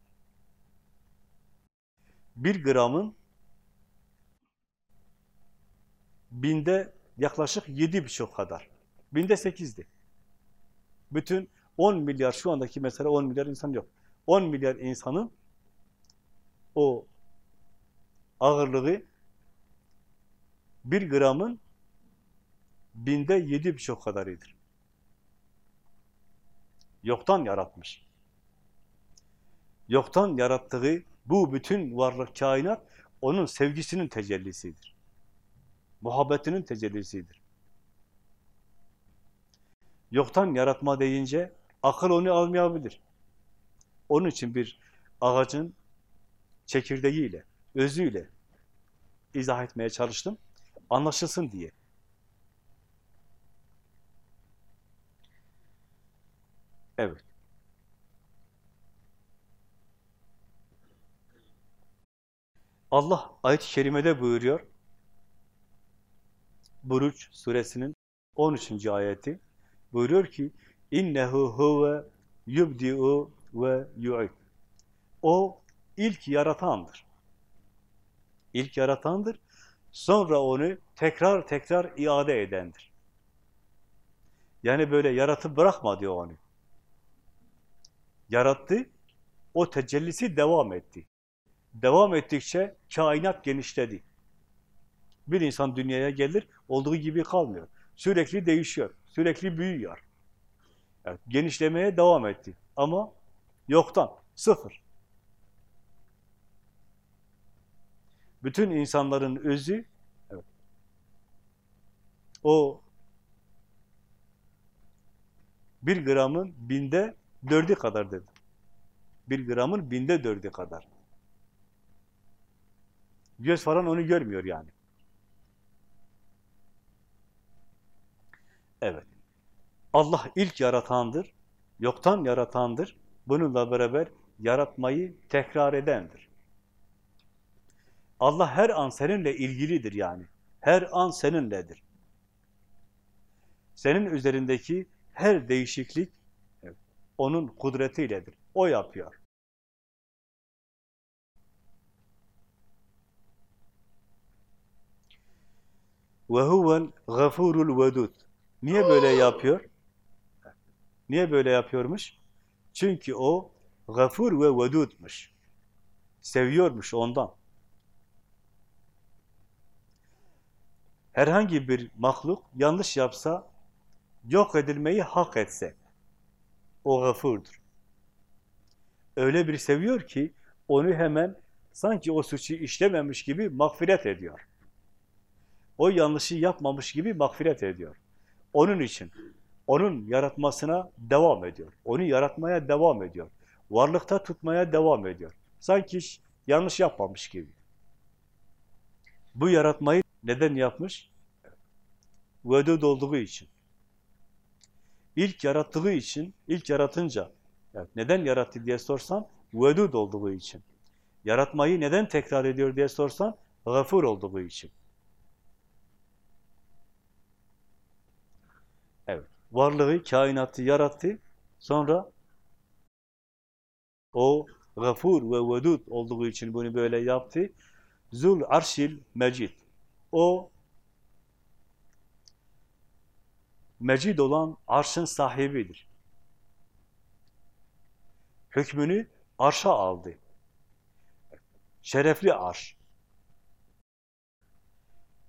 Bir gramın binde yaklaşık yedi birçok kadar. Binde sekizdi. Bütün 10 milyar, şu andaki mesela 10 milyar insan yok. 10 milyar insanın o ağırlığı bir gramın binde yedi birçok kadarıdır. Yoktan yaratmış. Yoktan yarattığı bu bütün varlık, kainat onun sevgisinin tecellisidir. Muhabbetinin tecellisidir. Yoktan yaratma deyince akıl onu almayabilir. Onun için bir ağacın çekirdeğiyle, özüyle izah etmeye çalıştım. Anlaşılsın diye. Evet. Allah ayet-i kerimede buyuruyor. Buruç suresinin 13. ayeti buyuruyor ki innehu huve yubdi'u ve yu'id. O ilk yaratandır. İlk yaratandır. Sonra onu tekrar tekrar iade edendir. Yani böyle yaratıp bırakma diyor onu. Yarattı, o tecellisi devam etti. Devam ettikçe kainat genişledi. Bir insan dünyaya gelir, olduğu gibi kalmıyor. Sürekli değişiyor, sürekli büyüyor. Evet, genişlemeye devam etti. Ama yoktan, sıfır. Bütün insanların özü, evet, o bir gramın binde dördü kadar dedi. Bir gramın binde dördü kadar. Göz falan onu görmüyor yani. Evet. Allah ilk yaratandır, yoktan yaratandır. Bununla beraber yaratmayı tekrar edendir. Allah her an seninle ilgilidir yani. Her an seninledir. Senin üzerindeki her değişiklik onun kudretiyledir. O yapıyor. Ve huvel gafurul vedud. Niye böyle yapıyor? Niye böyle yapıyormuş? Çünkü o gafur ve vedudmuş. Seviyormuş ondan. Herhangi bir mahluk yanlış yapsa, yok edilmeyi hak etse, o gafurdur. Öyle bir seviyor ki, onu hemen sanki o suçu işlememiş gibi mağfiret ediyor. O yanlışı yapmamış gibi mağfiret ediyor. Onun için, onun yaratmasına devam ediyor. Onu yaratmaya devam ediyor. Varlıkta tutmaya devam ediyor. Sanki yanlış yapmamış gibi. Bu yaratmayı neden yapmış? Vedud olduğu için. İlk yarattığı için, ilk yaratınca, evet, neden yarattı diye sorsan, vedud olduğu için. Yaratmayı neden tekrar ediyor diye sorsan, gafur olduğu için. Evet, varlığı, kainatı yarattı, sonra o gafur ve vedud olduğu için bunu böyle yaptı. Zul arşil mecid. O mecid olan arşın sahibidir. Hükmünü arşa aldı. Şerefli arş.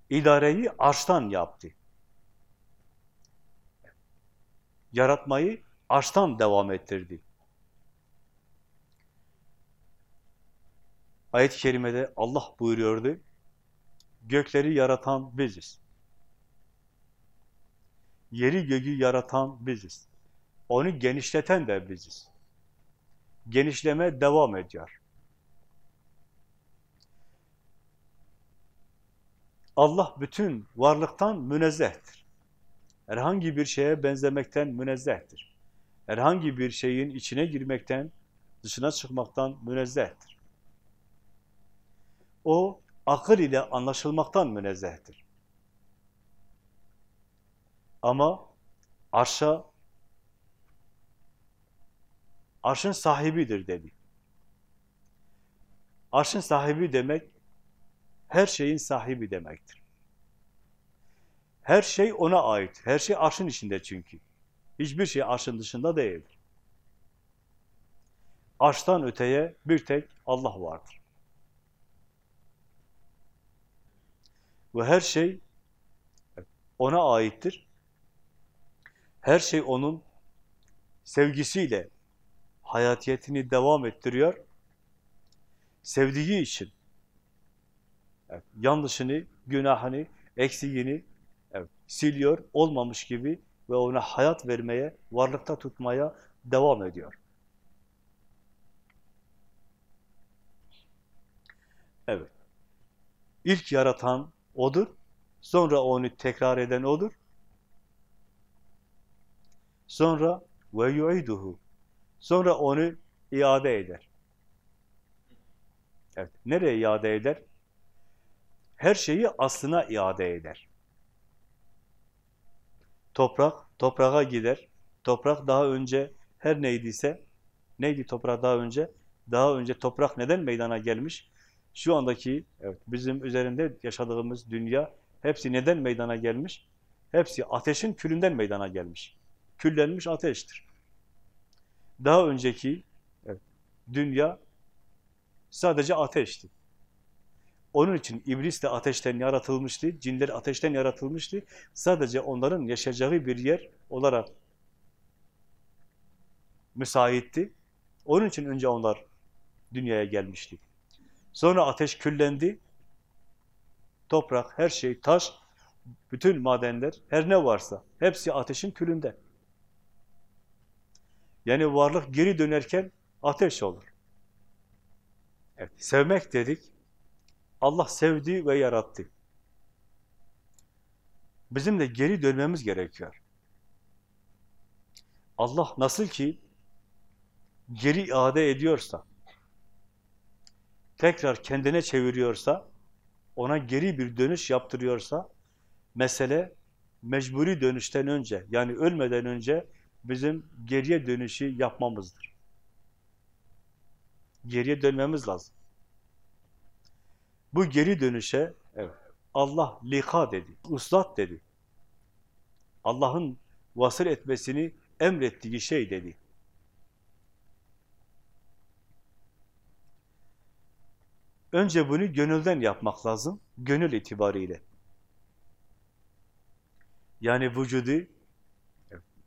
İdareyi arştan yaptı. Yaratmayı arştan devam ettirdi. Ayet-i kerimede Allah buyuruyordu, gökleri yaratan biziz. Yeri göğü yaratan biziz. Onu genişleten de biziz. Genişleme devam ediyor. Allah bütün varlıktan münezzehtir. Herhangi bir şeye benzemekten münezzehtir. Herhangi bir şeyin içine girmekten, dışına çıkmaktan münezzehtir. O, akıl ile anlaşılmaktan münezzehtir. Ama arşa, arşın sahibidir dedi. Arşın sahibi demek, her şeyin sahibi demektir. Her şey ona ait. Her şey arşın içinde çünkü. Hiçbir şey arşın dışında değildir. Arştan öteye bir tek Allah vardır. Ve her şey ona aittir. Her şey onun sevgisiyle hayatiyetini devam ettiriyor. Sevdiği için evet, yanlışını, günahını, eksiğini evet, siliyor, olmamış gibi ve ona hayat vermeye, varlıkta tutmaya devam ediyor. Evet. İlk yaratan O'dur. Sonra onu tekrar eden O'dur. Sonra ve yu'iduhu. Sonra onu iade eder. Evet. Nereye iade eder? Her şeyi aslına iade eder. Toprak, toprağa gider. Toprak daha önce her neydiyse, neydi toprak daha önce? Daha önce toprak neden meydana gelmiş? Şu andaki evet, bizim üzerinde yaşadığımız dünya hepsi neden meydana gelmiş? Hepsi ateşin külünden meydana gelmiş. Küllenmiş ateştir. Daha önceki evet, dünya sadece ateşti. Onun için iblis de ateşten yaratılmıştı, cinler ateşten yaratılmıştı. Sadece onların yaşayacağı bir yer olarak müsaitti. Onun için önce onlar dünyaya gelmişti. Sonra ateş küllendi. Toprak, her şey, taş, bütün madenler, her ne varsa hepsi ateşin külünde. Yani varlık geri dönerken ateş olur. Evet, sevmek dedik. Allah sevdi ve yarattı. Bizim de geri dönmemiz gerekiyor. Allah nasıl ki geri iade ediyorsa, tekrar kendine çeviriyorsa, ona geri bir dönüş yaptırıyorsa, mesele mecburi dönüşten önce, yani ölmeden önce bizim geriye dönüşü yapmamızdır. Geriye dönmemiz lazım. Bu geri dönüşe evet, Allah lika dedi, uslat dedi. Allah'ın vasıl etmesini emrettiği şey dedi. Önce bunu gönülden yapmak lazım, gönül itibariyle. Yani vücudu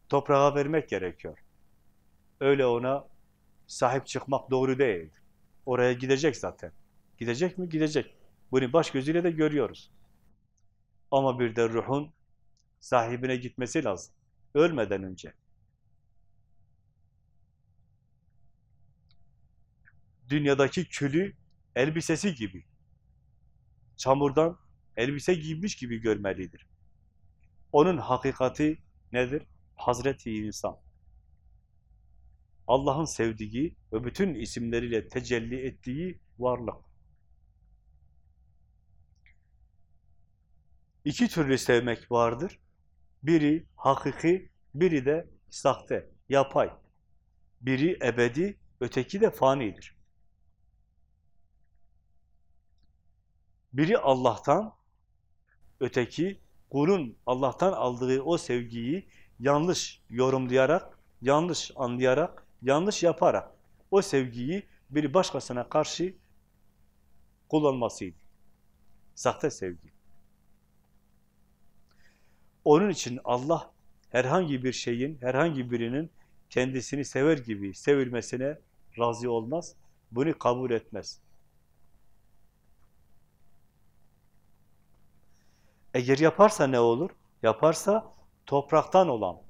toprağa vermek gerekiyor. Öyle ona sahip çıkmak doğru değil. Oraya gidecek zaten. Gidecek mi? Gidecek. Bunu baş gözüyle de görüyoruz. Ama bir de ruhun sahibine gitmesi lazım. Ölmeden önce. Dünyadaki külü elbisesi gibi. Çamurdan elbise giymiş gibi görmelidir. Onun hakikati nedir? Hazreti insan. Allah'ın sevdiği ve bütün isimleriyle tecelli ettiği varlık. İki türlü sevmek vardır. Biri hakiki, biri de sahte, yapay. Biri ebedi, öteki de fanidir. Biri Allah'tan, öteki kulun Allah'tan aldığı o sevgiyi yanlış yorumlayarak, yanlış anlayarak, yanlış yaparak o sevgiyi bir başkasına karşı kullanmasıydı. Sahte sevgi. Onun için Allah herhangi bir şeyin, herhangi birinin kendisini sever gibi sevilmesine razı olmaz. Bunu kabul etmez. Eğer yaparsa ne olur? Yaparsa topraktan olan,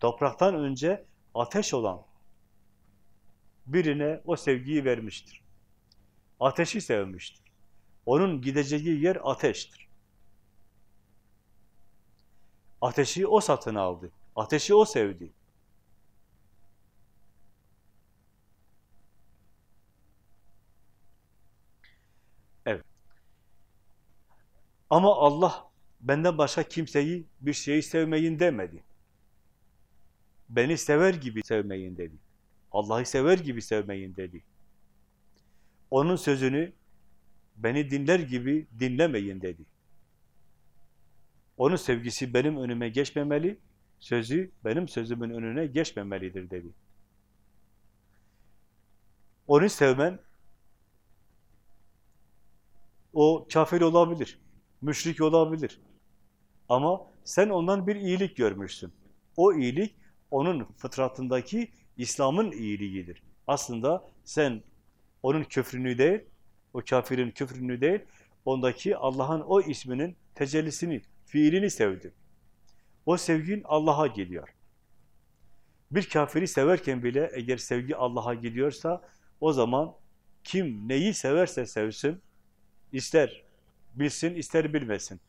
topraktan önce ateş olan birine o sevgiyi vermiştir. Ateşi sevmiştir. Onun gideceği yer ateştir. Ateşi o satın aldı. Ateşi o sevdi. Evet. Ama Allah benden başka kimseyi bir şeyi sevmeyin demedi. Beni sever gibi sevmeyin dedi. Allah'ı sever gibi sevmeyin dedi. Onun sözünü beni dinler gibi dinlemeyin dedi. Onun sevgisi benim önüme geçmemeli, sözü benim sözümün önüne geçmemelidir dedi. Onu sevmen, o kafir olabilir. müşrik olabilir. Ama sen ondan bir iyilik görmüşsün. O iyilik onun fıtratındaki İslam'ın iyiliğidir. Aslında sen onun küfrünü değil, o kafirin küfrünü değil, ondaki Allah'ın o isminin tecellisini, fiilini sevdin. O sevgin Allah'a gidiyor. Bir kafiri severken bile eğer sevgi Allah'a gidiyorsa o zaman kim neyi severse sevsin, ister bilsin, ister bilmesin.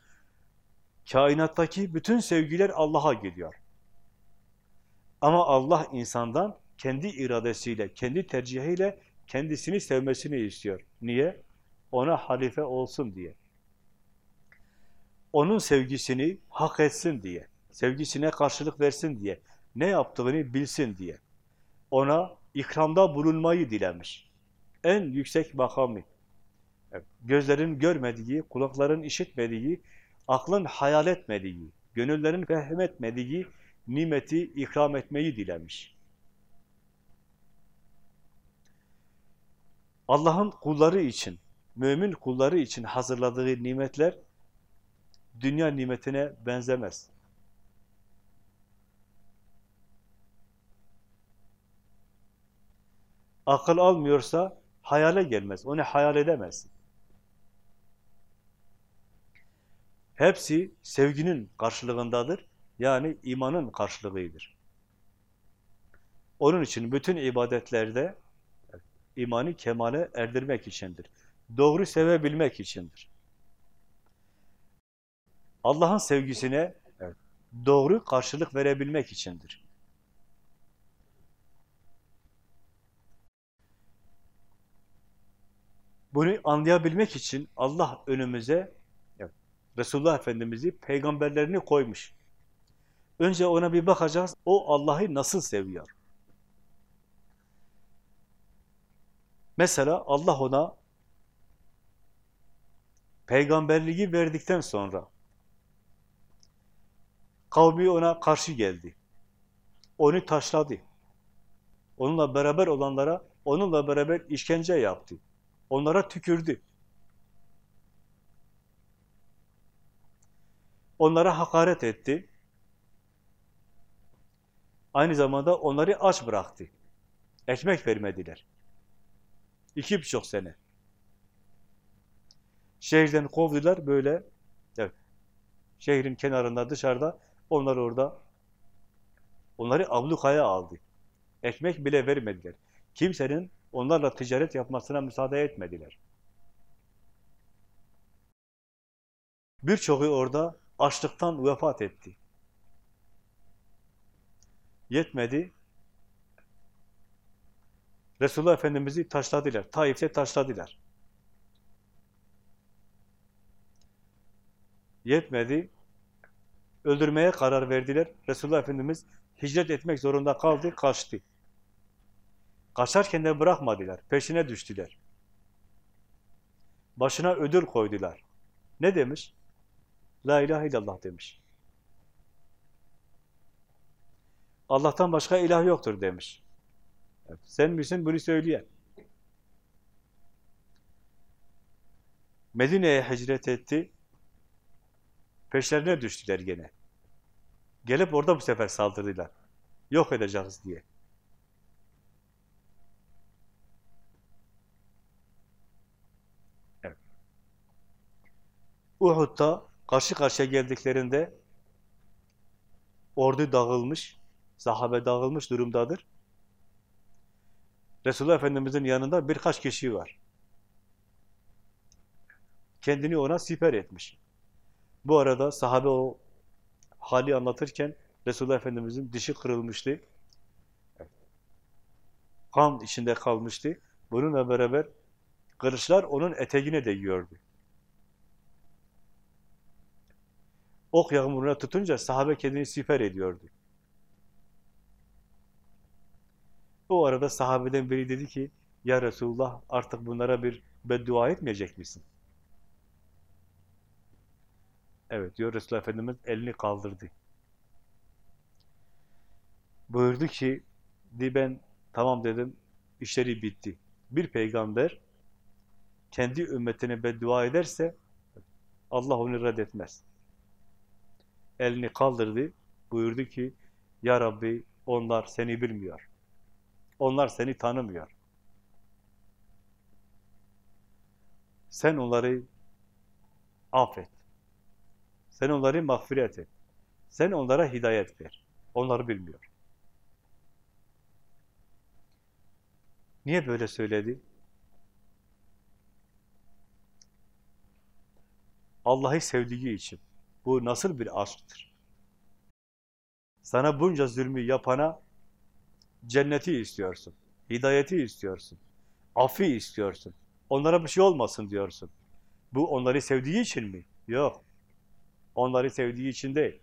Kainattaki bütün sevgiler Allah'a gidiyor. Ama Allah insandan kendi iradesiyle, kendi tercihiyle kendisini sevmesini istiyor. Niye? Ona halife olsun diye. Onun sevgisini hak etsin diye. Sevgisine karşılık versin diye. Ne yaptığını bilsin diye. Ona ikramda bulunmayı dilemiş. En yüksek makamı. Gözlerin görmediği, kulakların işitmediği, aklın hayal etmediği, gönüllerin fehm etmediği nimeti ikram etmeyi dilemiş. Allah'ın kulları için, mümin kulları için hazırladığı nimetler dünya nimetine benzemez. Akıl almıyorsa hayale gelmez, onu hayal edemezsin. Hepsi sevginin karşılığındadır. Yani imanın karşılığıdır. Onun için bütün ibadetlerde imanı kemale erdirmek içindir. Doğru sevebilmek içindir. Allah'ın sevgisine doğru karşılık verebilmek içindir. Bunu anlayabilmek için Allah önümüze Resulullah Efendimiz'i peygamberlerini koymuş. Önce ona bir bakacağız, o Allah'ı nasıl seviyor? Mesela Allah ona peygamberliği verdikten sonra kavmi ona karşı geldi. Onu taşladı. Onunla beraber olanlara onunla beraber işkence yaptı. Onlara tükürdü. Onlara hakaret etti. Aynı zamanda onları aç bıraktı. Ekmek vermediler. İki buçuk sene. Şehirden kovdular böyle. Evet. Şehrin kenarında dışarıda onlar orada onları ablukaya aldı. Ekmek bile vermediler. Kimsenin onlarla ticaret yapmasına müsaade etmediler. Birçoğu orada açlıktan vefat etti. Yetmedi. Resulullah Efendimiz'i taşladılar. Taif'te taşladılar. Yetmedi. Öldürmeye karar verdiler. Resulullah Efendimiz hicret etmek zorunda kaldı, kaçtı. Kaçarken de bırakmadılar. Peşine düştüler. Başına ödül koydular. Ne demiş? La ilahe illallah demiş. Allah'tan başka ilah yoktur demiş. Evet, sen misin bunu söyleyen? Medine'ye hicret etti. Peşlerine düştüler gene. Gelip orada bu sefer saldırdılar. Yok edeceğiz diye. Evet. Uhud'da karşı karşıya geldiklerinde ordu dağılmış, sahabe dağılmış durumdadır. Resulullah Efendimiz'in yanında birkaç kişi var. Kendini ona siper etmiş. Bu arada sahabe o hali anlatırken Resulullah Efendimiz'in dişi kırılmıştı. Kan içinde kalmıştı. Bununla beraber kılıçlar onun eteğine değiyordu. Ok yağmuruna tutunca sahabe kendini siper ediyordu. O arada sahabeden biri dedi ki, Ya Resulullah artık bunlara bir beddua etmeyecek misin? Evet diyor Resulullah Efendimiz elini kaldırdı. Buyurdu ki, di ben tamam dedim, işleri bitti. Bir peygamber kendi ümmetine beddua ederse Allah onu reddetmez. Elini kaldırdı, buyurdu ki, Ya Rabbi onlar seni bilmiyor. Onlar seni tanımıyor. Sen onları affet. Sen onları mağfiret et. Sen onlara hidayet ver. Onları bilmiyor. Niye böyle söyledi? Allah'ı sevdiği için. Bu nasıl bir aşktır? Sana bunca zulmü yapana cenneti istiyorsun, hidayeti istiyorsun, affi istiyorsun. Onlara bir şey olmasın diyorsun. Bu onları sevdiği için mi? Yok. Onları sevdiği için değil.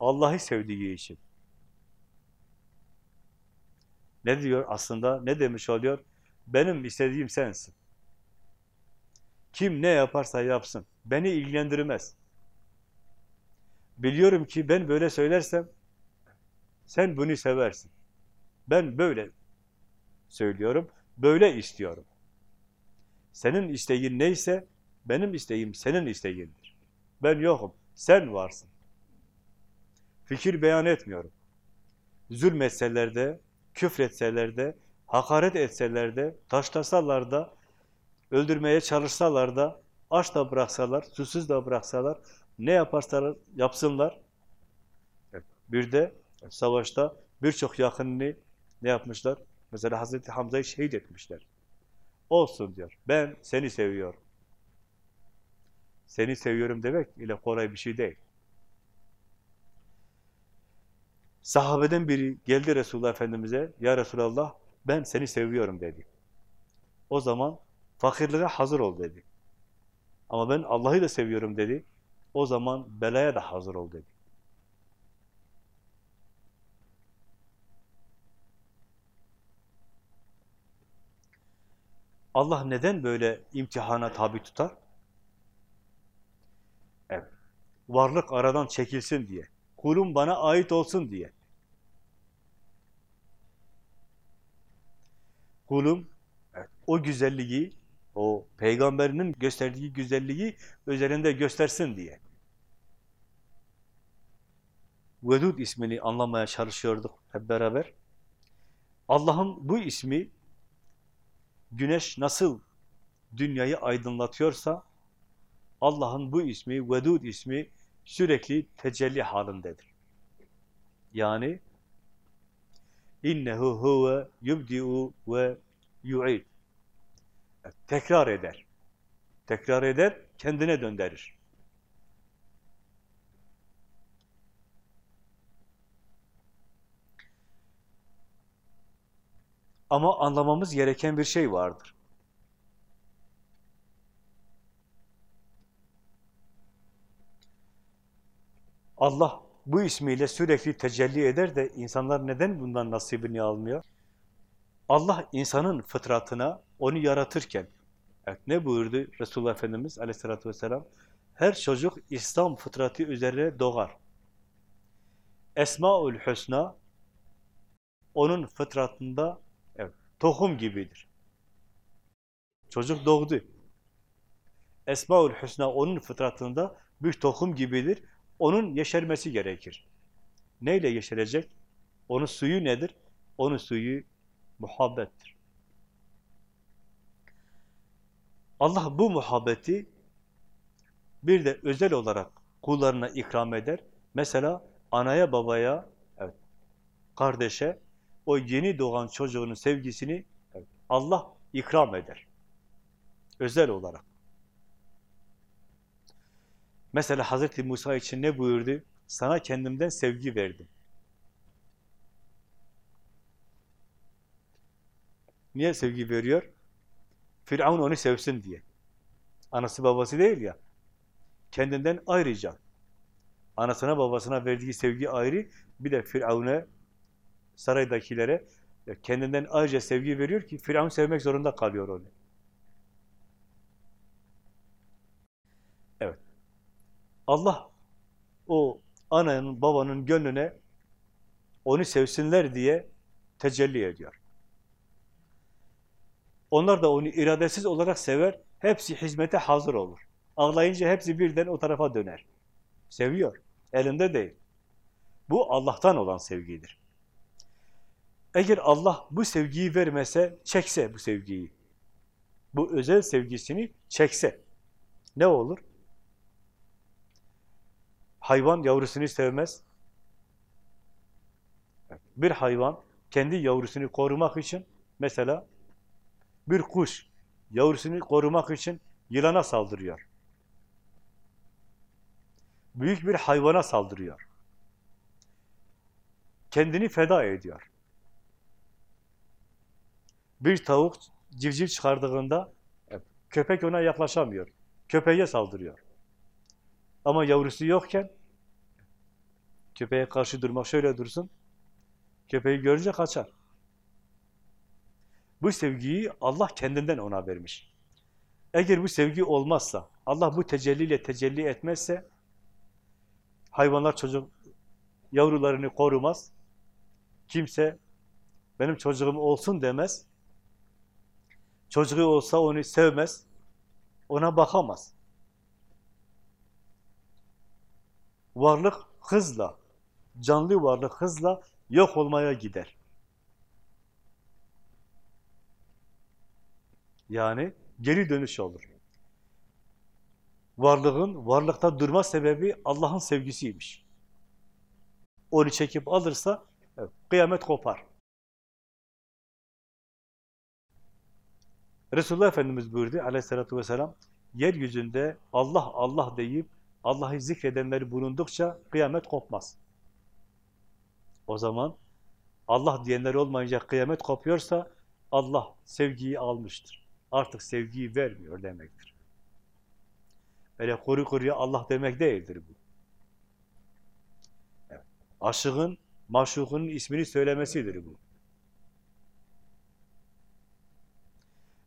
Allah'ı sevdiği için. Ne diyor aslında? Ne demiş oluyor? Benim istediğim sensin. Kim ne yaparsa yapsın. Beni ilgilendirmez. Biliyorum ki ben böyle söylersem sen bunu seversin. Ben böyle söylüyorum, böyle istiyorum. Senin isteğin neyse benim isteğim senin isteğindir. Ben yokum, sen varsın. Fikir beyan etmiyorum. Zulmetseler de, küfretseler de, hakaret etseler de, taşlasalar da, öldürmeye çalışsalar da, aç da bıraksalar, susuz da bıraksalar, ne yaparsalar yapsınlar. Bir de savaşta birçok yakınını ne yapmışlar? Mesela Hazreti Hamza'yı şehit etmişler. Olsun diyor. Ben seni seviyorum. Seni seviyorum demek ile kolay bir şey değil. Sahabeden biri geldi Resulullah Efendimiz'e, Ya Resulallah ben seni seviyorum dedi. O zaman fakirliğe hazır ol dedi. Ama ben Allah'ı da seviyorum dedi. O zaman belaya da hazır ol dedi. Allah neden böyle imtihana tabi tutar? Evet. Varlık aradan çekilsin diye. Kulum bana ait olsun diye. Kulum evet, o güzelliği, o peygamberinin gösterdiği güzelliği üzerinde göstersin diye. Vedud ismini anlamaya çalışıyorduk hep beraber. Allah'ın bu ismi güneş nasıl dünyayı aydınlatıyorsa Allah'ın bu ismi, Vedud ismi sürekli tecelli halindedir. Yani innehu huve yubdi'u ve yu'id. Tekrar eder. Tekrar eder, kendine döndürür. Ama anlamamız gereken bir şey vardır. Allah bu ismiyle sürekli tecelli eder de insanlar neden bundan nasibini almıyor? Allah insanın fıtratına onu yaratırken evet, ne buyurdu Resulullah Efendimiz aleyhissalatü vesselam? Her çocuk İslam fıtratı üzerine doğar. Esmaül Hüsna onun fıtratında tohum gibidir. Çocuk doğdu. Esmaül Hüsna onun fıtratında bir tohum gibidir. Onun yeşermesi gerekir. Neyle yeşerecek? Onun suyu nedir? Onun suyu muhabbettir. Allah bu muhabbeti bir de özel olarak kullarına ikram eder. Mesela anaya babaya, evet, kardeşe o yeni doğan çocuğunun sevgisini Allah ikram eder. Özel olarak. Mesela Hazreti Musa için ne buyurdu? Sana kendimden sevgi verdim. Niye sevgi veriyor? Firavun onu sevsin diye. Anası babası değil ya. Kendinden ayrıca. Anasına babasına verdiği sevgi ayrı. Bir de Firavun'a, saraydakilere kendinden ayrıca sevgi veriyor ki Firavun sevmek zorunda kalıyor onu. Evet. Allah o ananın, babanın gönlüne onu sevsinler diye tecelli ediyor. Onlar da onu iradesiz olarak sever, hepsi hizmete hazır olur. Ağlayınca hepsi birden o tarafa döner. Seviyor. Elinde değil. Bu Allah'tan olan sevgidir. Eğer Allah bu sevgiyi vermese, çekse bu sevgiyi, bu özel sevgisini çekse ne olur? Hayvan yavrusunu sevmez. Bir hayvan kendi yavrusunu korumak için mesela bir kuş yavrusunu korumak için yılana saldırıyor. Büyük bir hayvana saldırıyor. Kendini feda ediyor. Bir tavuk civciv çıkardığında köpek ona yaklaşamıyor. Köpeğe saldırıyor. Ama yavrusu yokken köpeğe karşı durmak şöyle dursun. Köpeği görünce kaçar. Bu sevgiyi Allah kendinden ona vermiş. Eğer bu sevgi olmazsa, Allah bu tecelliyle tecelli etmezse, hayvanlar çocuk yavrularını korumaz, kimse benim çocuğum olsun demez, çocuğu olsa onu sevmez, ona bakamaz. Varlık hızla, canlı varlık hızla yok olmaya gider. Yani geri dönüş olur. Varlığın varlıkta durma sebebi Allah'ın sevgisiymiş. Onu çekip alırsa evet, kıyamet kopar. Resulullah Efendimiz buyurdu aleyhissalatü vesselam, yeryüzünde Allah Allah deyip Allah'ı zikredenleri bulundukça kıyamet kopmaz. O zaman Allah diyenler olmayınca kıyamet kopuyorsa Allah sevgiyi almıştır. Artık sevgiyi vermiyor demektir. Öyle kuru kuruya Allah demek değildir bu. Evet. Aşığın, maşukunun ismini söylemesidir bu.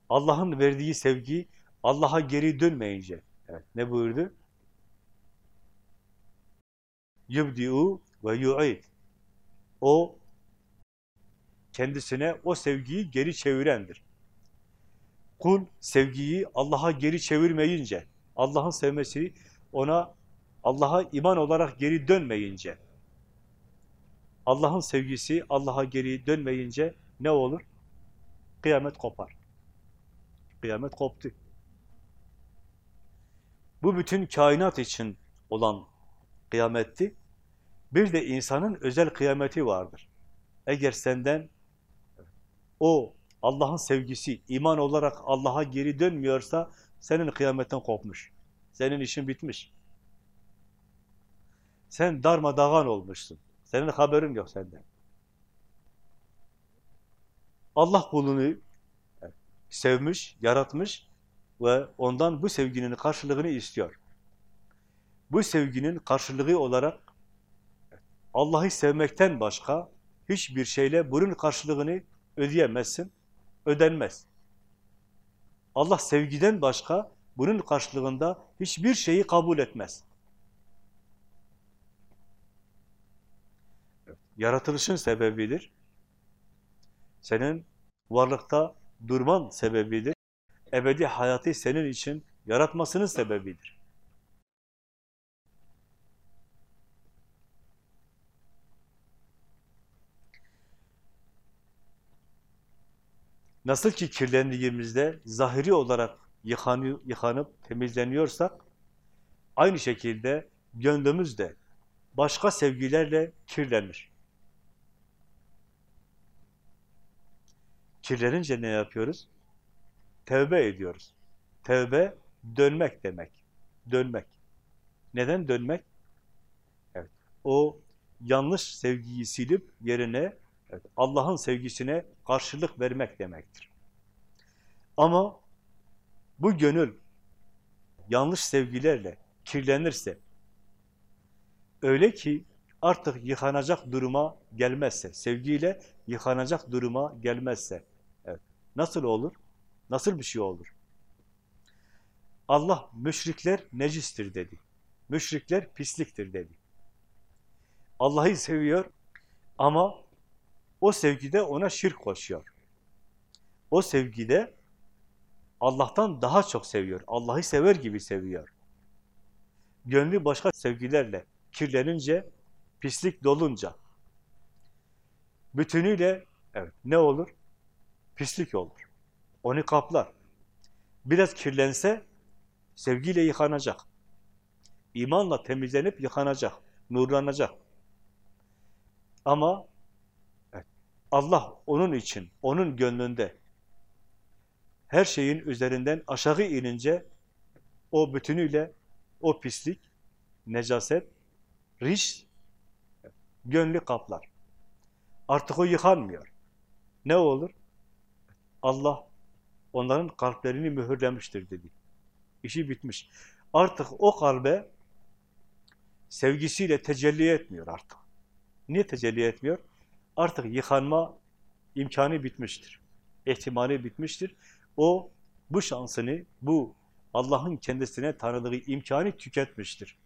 Allah'ın verdiği sevgi Allah'a geri dönmeyince evet, ne buyurdu? Yubdi'u ve yu'id. O kendisine o sevgiyi geri çevirendir. Kul sevgiyi Allah'a geri çevirmeyince, Allah'ın sevmesi ona Allah'a iman olarak geri dönmeyince, Allah'ın sevgisi Allah'a geri dönmeyince ne olur? Kıyamet kopar. Kıyamet koptu. Bu bütün kainat için olan kıyametti. Bir de insanın özel kıyameti vardır. Eğer senden o Allah'ın sevgisi, iman olarak Allah'a geri dönmüyorsa senin kıyametten kopmuş. Senin işin bitmiş. Sen darmadağın olmuşsun. Senin haberin yok senden. Allah kulunu sevmiş, yaratmış ve ondan bu sevginin karşılığını istiyor. Bu sevginin karşılığı olarak Allah'ı sevmekten başka hiçbir şeyle bunun karşılığını ödeyemezsin, ödenmez. Allah sevgiden başka bunun karşılığında hiçbir şeyi kabul etmez. Yaratılışın sebebidir. Senin varlıkta durman sebebidir. Ebedi hayatı senin için yaratmasının sebebidir. Nasıl ki kirlendiğimizde zahiri olarak yıkanı, yıkanıp temizleniyorsak, aynı şekilde gönlümüz de başka sevgilerle kirlenir. Kirlenince ne yapıyoruz? Tevbe ediyoruz. Tevbe dönmek demek. Dönmek. Neden dönmek? Evet. O yanlış sevgiyi silip yerine evet, Allah'ın sevgisine karşılık vermek demektir. Ama bu gönül yanlış sevgilerle kirlenirse öyle ki artık yıkanacak duruma gelmezse, sevgiyle yıkanacak duruma gelmezse nasıl olur? Nasıl bir şey olur? Allah müşrikler necistir dedi. Müşrikler pisliktir dedi. Allah'ı seviyor ama o sevgide ona şirk koşuyor. O sevgide Allah'tan daha çok seviyor. Allah'ı sever gibi seviyor. Gönlü başka sevgilerle kirlenince, pislik dolunca, bütünüyle evet ne olur? Pislik olur. Onu kaplar. Biraz kirlense sevgiyle yıkanacak. İmanla temizlenip yıkanacak, nurlanacak. Ama Allah onun için, onun gönlünde her şeyin üzerinden aşağı inince o bütünüyle o pislik, necaset, riş gönlü kaplar. Artık o yıkanmıyor. Ne olur? Allah onların kalplerini mühürlemiştir dedi. İşi bitmiş. Artık o kalbe sevgisiyle tecelli etmiyor artık. Niye tecelli etmiyor? Artık yıkanma imkanı bitmiştir. İhtimali bitmiştir. O bu şansını, bu Allah'ın kendisine tanıdığı imkanı tüketmiştir.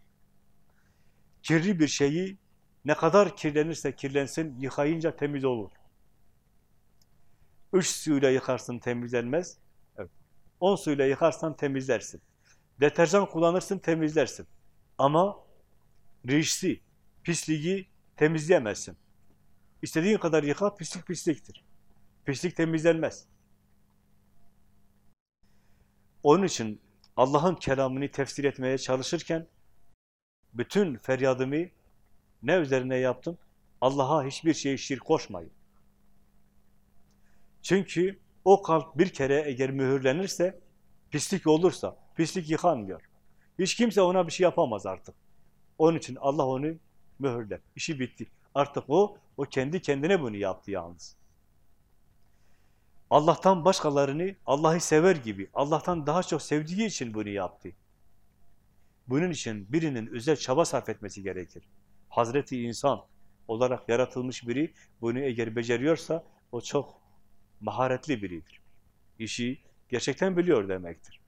Kirli bir şeyi ne kadar kirlenirse kirlensin, yıkayınca temiz olur. Üç suyla yıkarsın temizlenmez. Evet. On suyla yıkarsan temizlersin. Deterjan kullanırsın temizlersin. Ama rişsi, pisliği temizleyemezsin. İstediğin kadar yıka, pislik pisliktir. Pislik temizlenmez. Onun için Allah'ın kelamını tefsir etmeye çalışırken bütün feryadımı ne üzerine yaptım? Allah'a hiçbir şey şirk koşmayın. Çünkü o kalp bir kere eğer mühürlenirse, pislik olursa, pislik yıkanmıyor. Hiç kimse ona bir şey yapamaz artık. Onun için Allah onu mühürler. İşi bitti. Artık o, o kendi kendine bunu yaptı yalnız. Allah'tan başkalarını Allah'ı sever gibi, Allah'tan daha çok sevdiği için bunu yaptı. Bunun için birinin özel çaba sarf etmesi gerekir. Hazreti insan olarak yaratılmış biri bunu eğer beceriyorsa o çok maharetli biridir. İşi gerçekten biliyor demektir.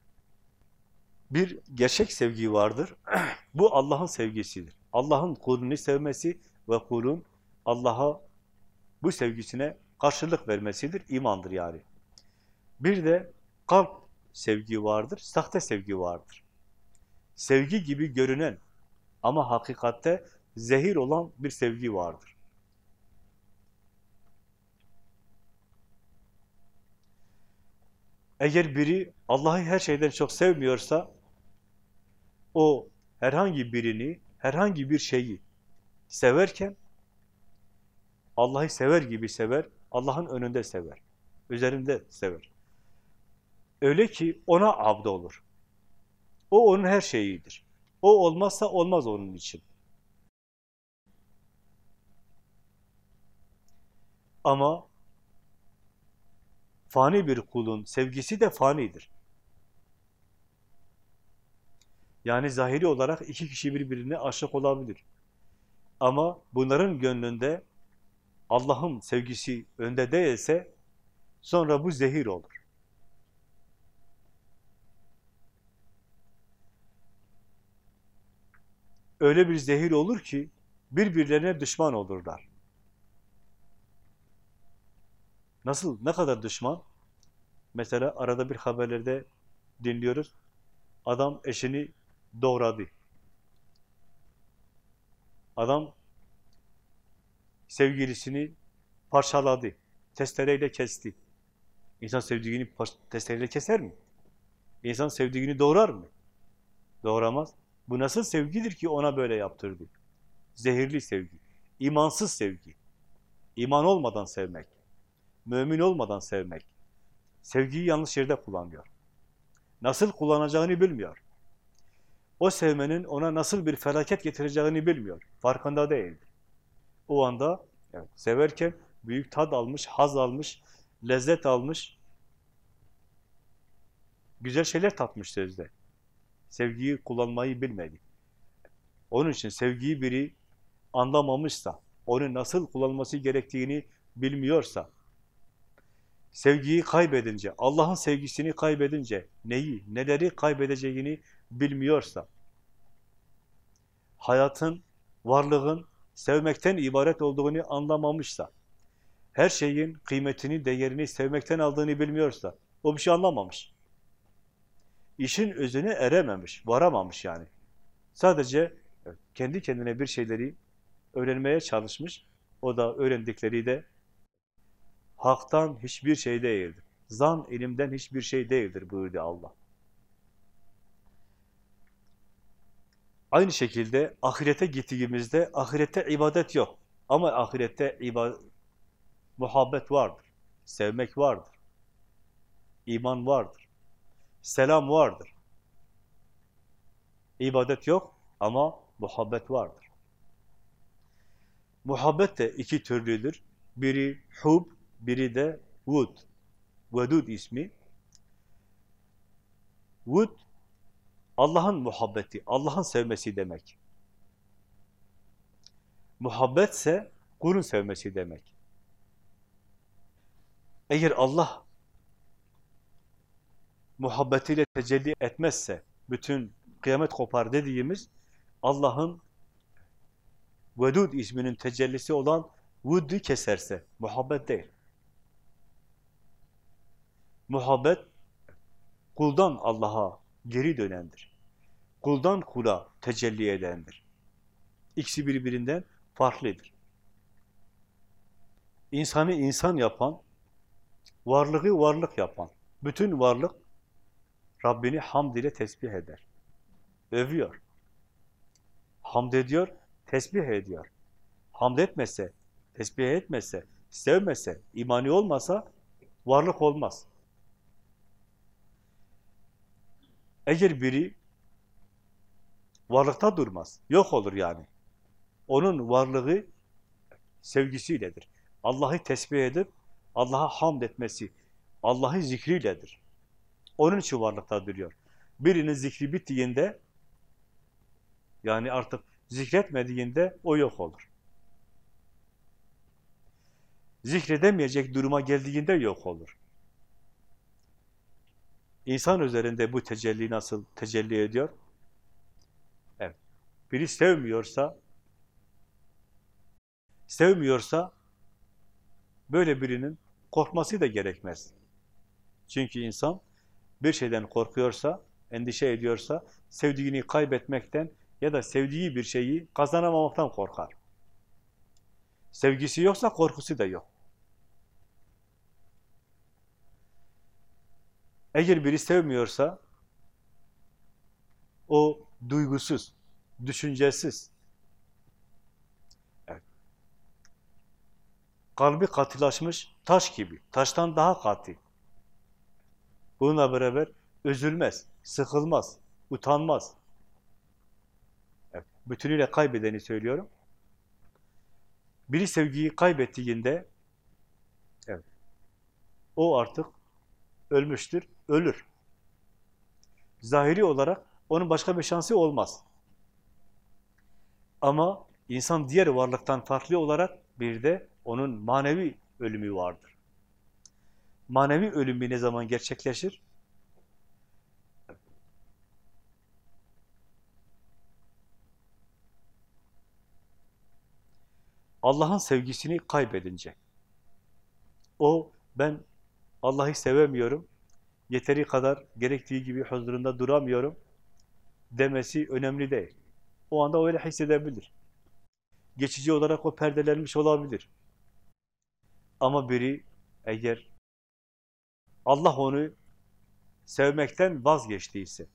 Bir gerçek sevgi vardır. Bu Allah'ın sevgisidir. Allah'ın kulunu sevmesi ve kulun Allah'a bu sevgisine karşılık vermesidir, imandır yani. Bir de kalp sevgi vardır, sahte sevgi vardır. Sevgi gibi görünen ama hakikatte zehir olan bir sevgi vardır. Eğer biri Allah'ı her şeyden çok sevmiyorsa, o herhangi birini, herhangi bir şeyi severken, Allah'ı sever gibi sever, Allah'ın önünde sever, üzerinde sever. Öyle ki ona abd olur. O onun her şeyidir. O olmazsa olmaz onun için. Ama fani bir kulun sevgisi de fanidir. Yani zahiri olarak iki kişi birbirine aşık olabilir. Ama bunların gönlünde Allah'ın sevgisi önde değilse sonra bu zehir olur. Öyle bir zehir olur ki birbirlerine düşman olurlar. Nasıl, ne kadar düşman? Mesela arada bir haberlerde dinliyoruz. Adam eşini doğradı. Adam sevgilisini parçaladı. Testereyle kesti. İnsan sevdiğini testereyle keser mi? İnsan sevdiğini doğrar mı? Doğramaz. Bu nasıl sevgidir ki ona böyle yaptırdı? Zehirli sevgi. imansız sevgi. İman olmadan sevmek. Mümin olmadan sevmek. Sevgiyi yanlış yerde kullanıyor. Nasıl kullanacağını bilmiyor. O sevmenin ona nasıl bir felaket getireceğini bilmiyor. Farkında değildir. O anda evet, severken büyük tad almış, haz almış, lezzet almış, güzel şeyler tatmış sözde. Sevgiyi kullanmayı bilmedi. Onun için sevgiyi biri anlamamışsa, onu nasıl kullanması gerektiğini bilmiyorsa, sevgiyi kaybedince, Allah'ın sevgisini kaybedince neyi, neleri kaybedeceğini bilmiyorsa, hayatın, varlığın sevmekten ibaret olduğunu anlamamışsa, her şeyin kıymetini, değerini sevmekten aldığını bilmiyorsa, o bir şey anlamamış. İşin özüne erememiş, varamamış yani. Sadece kendi kendine bir şeyleri öğrenmeye çalışmış. O da öğrendikleri de haktan hiçbir şey değildir. Zan ilimden hiçbir şey değildir buyurdu Allah. Aynı şekilde ahirete gittiğimizde ahirette ibadet yok. Ama ahirette muhabbet vardır. Sevmek vardır. iman vardır. Selam vardır. İbadet yok ama muhabbet vardır. Muhabbet de iki türlüdür. Biri hub, biri de vud. Vedud ismi. Vud, Allah'ın muhabbeti, Allah'ın sevmesi demek. Muhabbetse kulun sevmesi demek. Eğer Allah muhabbetiyle tecelli etmezse bütün kıyamet kopar dediğimiz Allah'ın Vedud isminin tecellisi olan Vud'u keserse muhabbet değil. Muhabbet kuldan Allah'a geri dönendir. Kuldan kula tecelli edendir. İkisi birbirinden farklıdır. İnsanı insan yapan, varlığı varlık yapan, bütün varlık Rabbini hamd ile tesbih eder. Övüyor. Hamd ediyor, tesbih ediyor. Hamd etmese, tesbih etmese, sevmese, imani olmasa varlık olmaz. Eğer biri varlıkta durmaz, yok olur yani. Onun varlığı sevgisiyledir. Allah'ı tesbih edip Allah'a hamd etmesi, Allah'ı zikriyledir. Onun için varlıkta duruyor. Birinin zikri bittiğinde, yani artık zikretmediğinde o yok olur. Zikredemeyecek duruma geldiğinde yok olur. İnsan üzerinde bu tecelli nasıl tecelli ediyor? Evet. Biri sevmiyorsa, sevmiyorsa böyle birinin korkması da gerekmez. Çünkü insan bir şeyden korkuyorsa, endişe ediyorsa, sevdiğini kaybetmekten ya da sevdiği bir şeyi kazanamamaktan korkar. Sevgisi yoksa korkusu da yok. Eğer biri sevmiyorsa, o duygusuz, düşüncesiz, evet. kalbi katılaşmış taş gibi, taştan daha katı. Bununla beraber üzülmez, sıkılmaz, utanmaz. Evet, bütünüyle kaybedeni söylüyorum. Biri sevgiyi kaybettiğinde, evet, o artık ölmüştür, ölür. Zahiri olarak onun başka bir şansı olmaz. Ama insan diğer varlıktan farklı olarak bir de onun manevi ölümü vardır. Manevi ölümü ne zaman gerçekleşir? Allah'ın sevgisini kaybedince. O, ben Allah'ı sevemiyorum, yeteri kadar gerektiği gibi huzurunda duramıyorum demesi önemli değil. O anda öyle hissedebilir. Geçici olarak o perdelenmiş olabilir. Ama biri eğer Allah onu sevmekten vazgeçtiyse,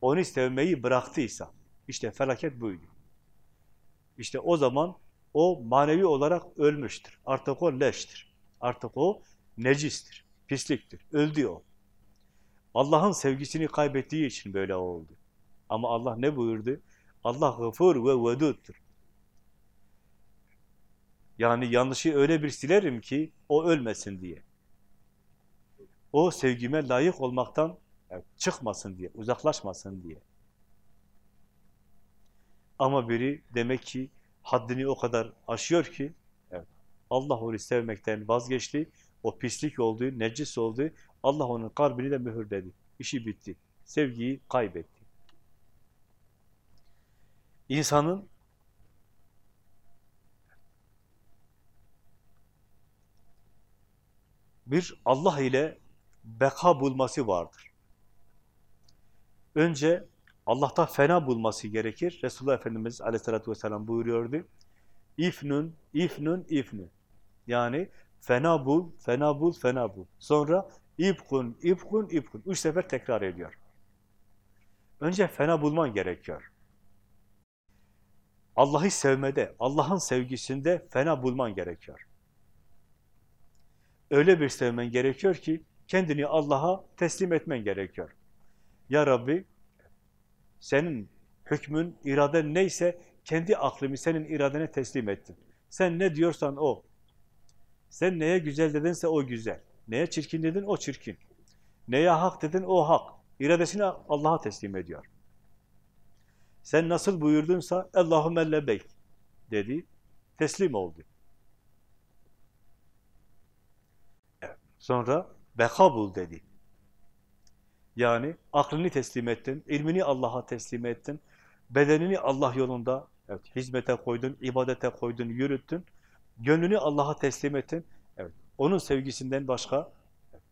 onu sevmeyi bıraktıysa, işte felaket buydu. İşte o zaman o manevi olarak ölmüştür. Artık o leştir. Artık o necistir, pisliktir. Öldü o. Allah'ın sevgisini kaybettiği için böyle oldu. Ama Allah ne buyurdu? Allah gıfur ve veduddur. Yani yanlışı öyle bir silerim ki o ölmesin diye. O sevgime layık olmaktan çıkmasın diye, uzaklaşmasın diye. Ama biri demek ki haddini o kadar aşıyor ki evet, Allah onu sevmekten vazgeçti. O pislik oldu, necis oldu. Allah onun kalbini de mühürledi. İşi bitti. Sevgiyi kaybetti. İnsanın bir Allah ile beka bulması vardır. Önce Allah'ta fena bulması gerekir. Resulullah Efendimiz aleyhissalatü vesselam buyuruyordu. İfnün, ifnün, ifnün. Yani fena bul, fena bul, fena bul. Sonra İbkun, ibkun, ibkun. Üç sefer tekrar ediyor. Önce fena bulman gerekiyor. Allah'ı sevmede, Allah'ın sevgisinde fena bulman gerekiyor. Öyle bir sevmen gerekiyor ki kendini Allah'a teslim etmen gerekiyor. Ya Rabbi, senin hükmün, iraden neyse kendi aklımı senin iradene teslim ettim. Sen ne diyorsan o. Sen neye güzel dedinse o güzel. Neye çirkin dedin o çirkin. Neye hak dedin o hak. İradesini Allah'a teslim ediyor. Sen nasıl buyurdunsa Allahümme lebeyk dedi. Teslim oldu. Sonra bekabul dedi. Yani aklını teslim ettin, ilmini Allah'a teslim ettin, bedenini Allah yolunda evet, hizmete koydun, ibadete koydun, yürüttün, gönlünü Allah'a teslim ettin. Onun sevgisinden başka,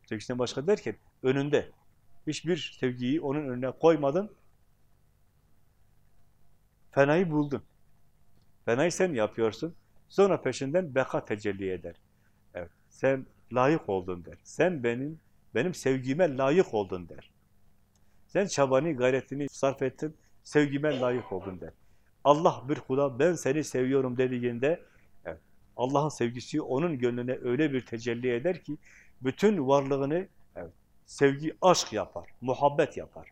sevgisinden başka derken önünde hiçbir sevgiyi onun önüne koymadın, fenayı buldun. Fenayı sen yapıyorsun, sonra peşinden beka tecelli eder. Evet, sen layık oldun der. Sen benim benim sevgime layık oldun der. Sen çabanı, gayretini sarf ettin, sevgime layık oldun der. Allah bir kula ben seni seviyorum dediğinde Allah'ın sevgisi onun gönlüne öyle bir tecelli eder ki bütün varlığını evet, sevgi, aşk yapar, muhabbet yapar.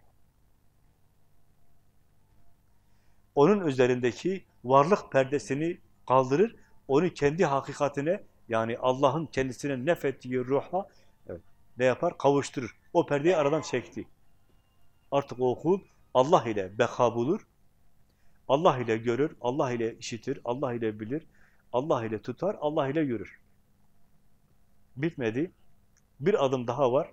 Onun üzerindeki varlık perdesini kaldırır, onu kendi hakikatine yani Allah'ın kendisine nefettiği ruha evet, ne yapar? Kavuşturur. O perdeyi aradan çekti. Artık o kul Allah ile beka bulur, Allah ile görür, Allah ile işitir, Allah ile bilir, Allah ile tutar, Allah ile yürür. Bitmedi. Bir adım daha var.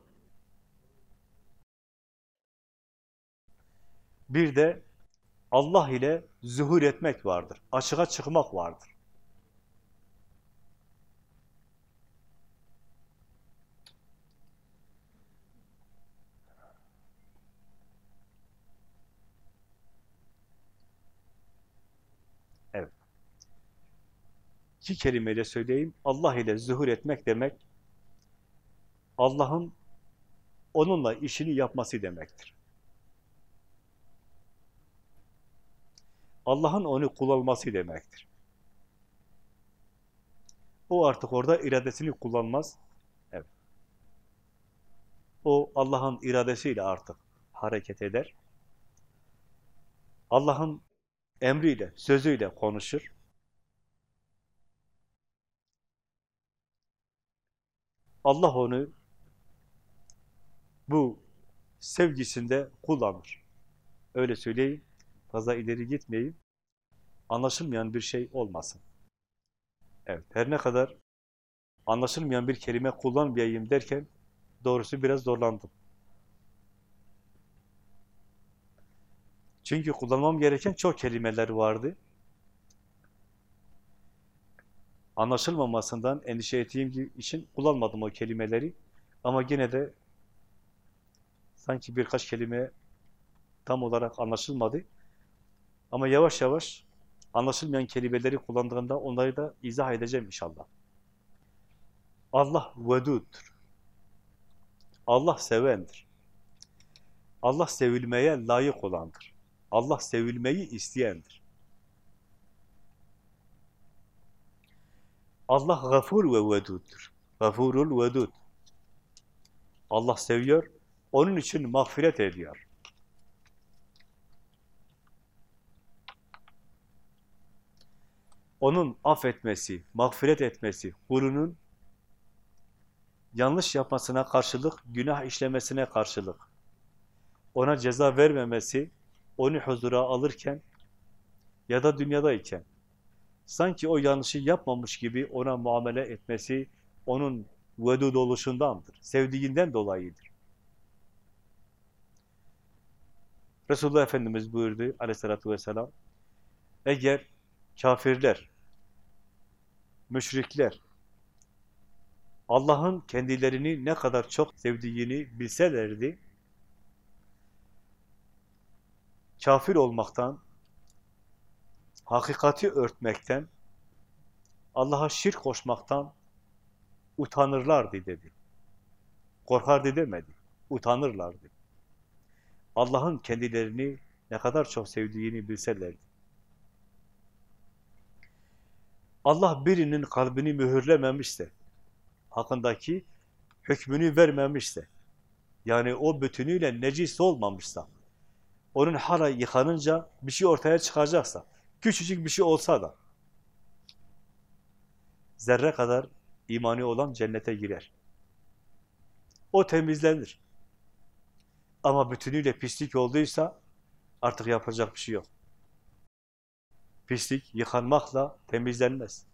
Bir de Allah ile zuhur etmek vardır. Açığa çıkmak vardır. Evet. İki kelimeyle söyleyeyim. Allah ile zuhur etmek demek, Allah'ın onunla işini yapması demektir. Allah'ın onu kullanması demektir. O artık orada iradesini kullanmaz. Evet. O Allah'ın iradesiyle artık hareket eder. Allah'ın emriyle, sözüyle konuşur. Allah onu bu sevgisinde kullanır. Öyle söyleyeyim. Fazla ileri gitmeyeyim. Anlaşılmayan bir şey olmasın. Evet, her ne kadar anlaşılmayan bir kelime kullanmayayım derken doğrusu biraz zorlandım. Çünkü kullanmam gereken çok kelimeler vardı. Anlaşılmamasından endişe ettiğim için kullanmadım o kelimeleri. Ama yine de sanki birkaç kelime tam olarak anlaşılmadı. Ama yavaş yavaş anlaşılmayan kelimeleri kullandığında onları da izah edeceğim inşallah. Allah veduddur. Allah sevendir. Allah sevilmeye layık olandır. Allah sevilmeyi isteyendir. Allah gafur ve veduddur. Gafurul vedud. Allah seviyor, onun için mağfiret ediyor. Onun affetmesi, mağfiret etmesi, kulunun yanlış yapmasına karşılık, günah işlemesine karşılık, ona ceza vermemesi, onu huzura alırken ya da dünyadayken sanki o yanlışı yapmamış gibi ona muamele etmesi onun vedud oluşundandır. Sevdiğinden dolayıdır. Resulullah Efendimiz buyurdu aleyhissalatü vesselam eğer kafirler, müşrikler Allah'ın kendilerini ne kadar çok sevdiğini bilselerdi kafir olmaktan, hakikati örtmekten, Allah'a şirk koşmaktan utanırlardı dedi. Korkardı demedi. Utanırlardı. Allah'ın kendilerini ne kadar çok sevdiğini bilselerdi. Allah birinin kalbini mühürlememişse, hakkındaki hükmünü vermemişse, yani o bütünüyle necis olmamışsa, onun hala yıkanınca bir şey ortaya çıkacaksa, küçücük bir şey olsa da, zerre kadar imani olan cennete girer. O temizlenir. Ama bütünüyle pislik olduysa artık yapacak bir şey yok. Pislik yıkanmakla temizlenmez.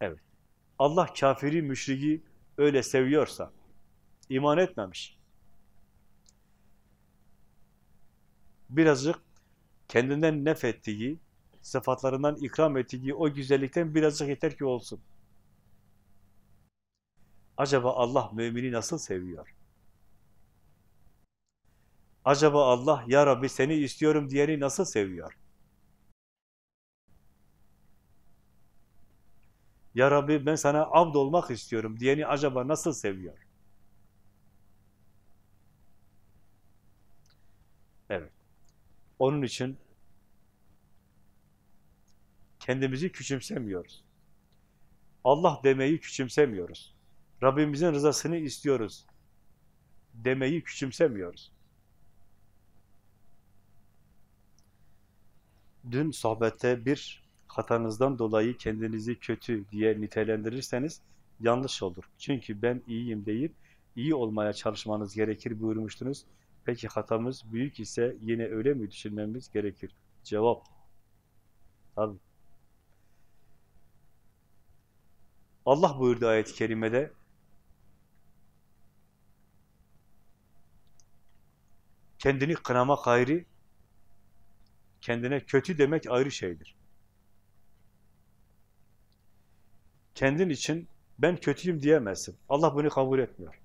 Evet. Allah kafiri, müşriki öyle seviyorsa, iman etmemiş. Birazcık kendinden nefettiği, sıfatlarından ikram ettiği o güzellikten birazcık yeter ki olsun. Acaba Allah mümini nasıl seviyor? Acaba Allah, Ya Rabbi seni istiyorum diyeni nasıl seviyor? Ya Rabbi ben sana abd olmak istiyorum diyeni acaba nasıl seviyor? Evet. Onun için kendimizi küçümsemiyoruz. Allah demeyi küçümsemiyoruz. Rabbimizin rızasını istiyoruz demeyi küçümsemiyoruz. Dün sohbette bir hatanızdan dolayı kendinizi kötü diye nitelendirirseniz yanlış olur. Çünkü ben iyiyim deyip iyi olmaya çalışmanız gerekir buyurmuştunuz. Peki hatamız büyük ise yine öyle mi düşünmemiz gerekir? Cevap. Tabii. Allah buyurdu ayet-i kerimede kendini kınamak ayrı, kendine kötü demek ayrı şeydir. Kendin için ben kötüyüm diyemezsin. Allah bunu kabul etmiyor.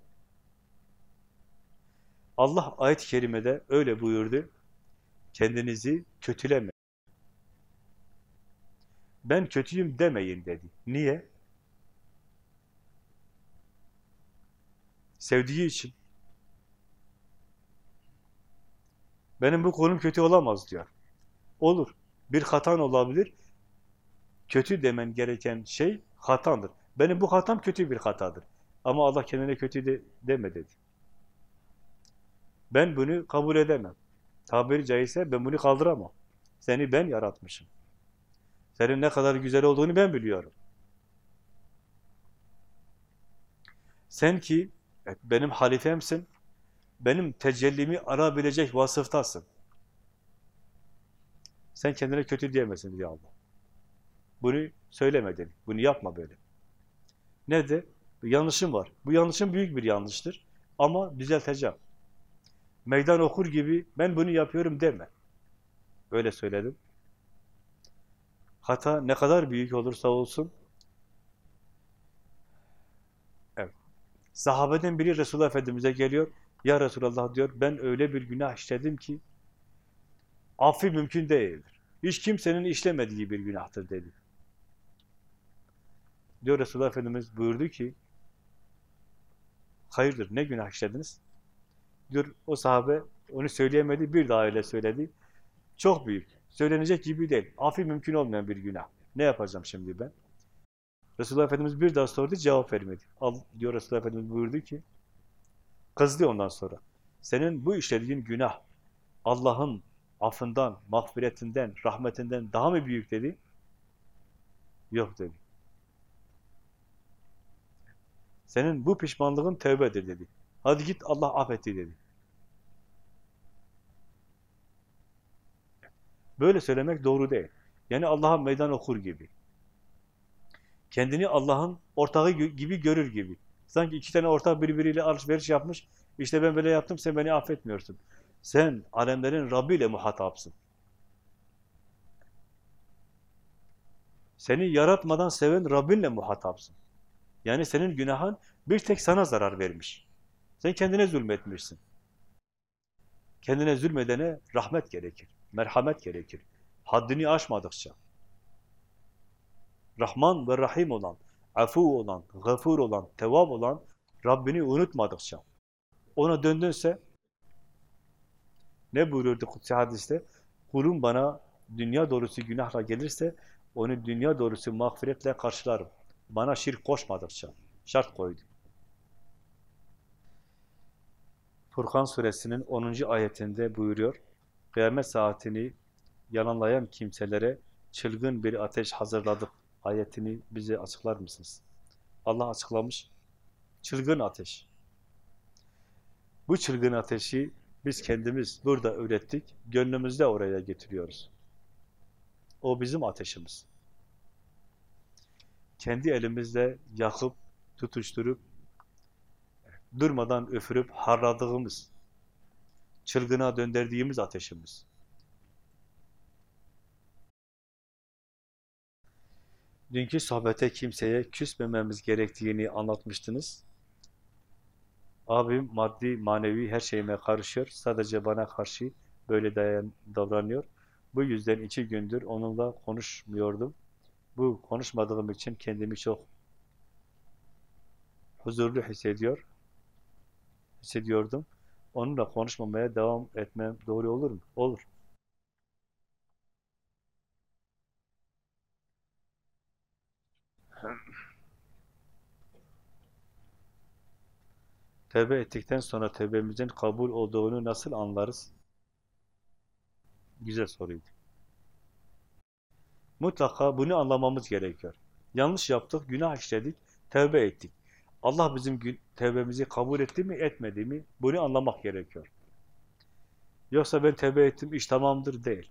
Allah ayet-i kerimede öyle buyurdu. Kendinizi kötüleme. Ben kötüyüm demeyin dedi. Niye? Sevdiği için. Benim bu konum kötü olamaz diyor. Olur. Bir hatan olabilir. Kötü demen gereken şey hatandır. Benim bu hatam kötü bir hatadır. Ama Allah kendine kötü de, deme dedi. Ben bunu kabul edemem. Tabiri caizse ben bunu kaldıramam. Seni ben yaratmışım. Senin ne kadar güzel olduğunu ben biliyorum. Sen ki evet, benim halifemsin, benim tecellimi arabilecek vasıftasın. Sen kendine kötü diyemezsin diyor Allah. Bunu söylemedin, bunu yapma böyle. Nerede? Yanlışım var. Bu yanlışım büyük bir yanlıştır. Ama düzelteceğim. Meydan okur gibi ben bunu yapıyorum deme. Böyle söyledim. Hata ne kadar büyük olursa olsun evet. Sahabeden biri Resulullah Efendimiz'e geliyor. Ya Resulallah diyor ben öyle bir günah işledim ki affi mümkün değildir. Hiç kimsenin işlemediği bir günahtır dedi. Diyor Resulullah Efendimiz buyurdu ki hayırdır ne günah işlediniz? Diyor o sahabe onu söyleyemedi bir daha öyle söyledi. Çok büyük. Söylenecek gibi değil. Afi mümkün olmayan bir günah. Ne yapacağım şimdi ben? Resulullah Efendimiz bir daha sordu, cevap vermedi. Al, diyor Resulullah Efendimiz buyurdu ki, kızdı ondan sonra. Senin bu işlediğin günah, Allah'ın affından, mağfiretinden, rahmetinden daha mı büyük dedi? Yok dedi. Senin bu pişmanlığın tövbedir dedi. Hadi git Allah affetti dedi. Böyle söylemek doğru değil. Yani Allah'a meydan okur gibi. Kendini Allah'ın ortağı gibi görür gibi. Sanki iki tane ortak birbiriyle alışveriş yapmış. İşte ben böyle yaptım, sen beni affetmiyorsun. Sen alemlerin Rabbi ile muhatapsın. Seni yaratmadan seven Rabbinle muhatapsın. Yani senin günahın bir tek sana zarar vermiş. Sen kendine zulmetmişsin. Kendine zulmedene rahmet gerekir, merhamet gerekir. Haddini aşmadıkça. Rahman ve Rahim olan, afu olan, gafur olan, tevab olan Rabbini unutmadıkça, ona döndünse, ne buyururdu Kutsi hadiste? Kulum bana dünya doğrusu günahla gelirse, onu dünya doğrusu mağfiretle karşılarım. Bana şirk koşmadıkça, şart koydu. Furkan suresinin 10. ayetinde buyuruyor, kıyamet saatini yalanlayan kimselere çılgın bir ateş hazırladık ayetini bize açıklar mısınız? Allah açıklamış, çılgın ateş. Bu çılgın ateşi biz kendimiz burada ürettik, gönlümüzde oraya getiriyoruz. O bizim ateşimiz. Kendi elimizle yakıp, tutuşturup, durmadan öfürüp harladığımız, çılgına döndürdüğümüz ateşimiz. Dünkü sohbete kimseye küsmememiz gerektiğini anlatmıştınız. Abim maddi, manevi her şeyime karışıyor. Sadece bana karşı böyle dayan, davranıyor. Bu yüzden iki gündür onunla konuşmuyordum. Bu konuşmadığım için kendimi çok huzurlu hissediyor. Hissediyordum. Onunla konuşmamaya devam etmem doğru olur mu? Olur. Tevbe ettikten sonra tevbemizin kabul olduğunu nasıl anlarız? Güzel soruydu. Mutlaka bunu anlamamız gerekiyor. Yanlış yaptık, günah işledik, tevbe ettik. Allah bizim tevbemizi kabul etti mi, etmedi mi? Bunu anlamak gerekiyor. Yoksa ben tevbe ettim, iş tamamdır değil.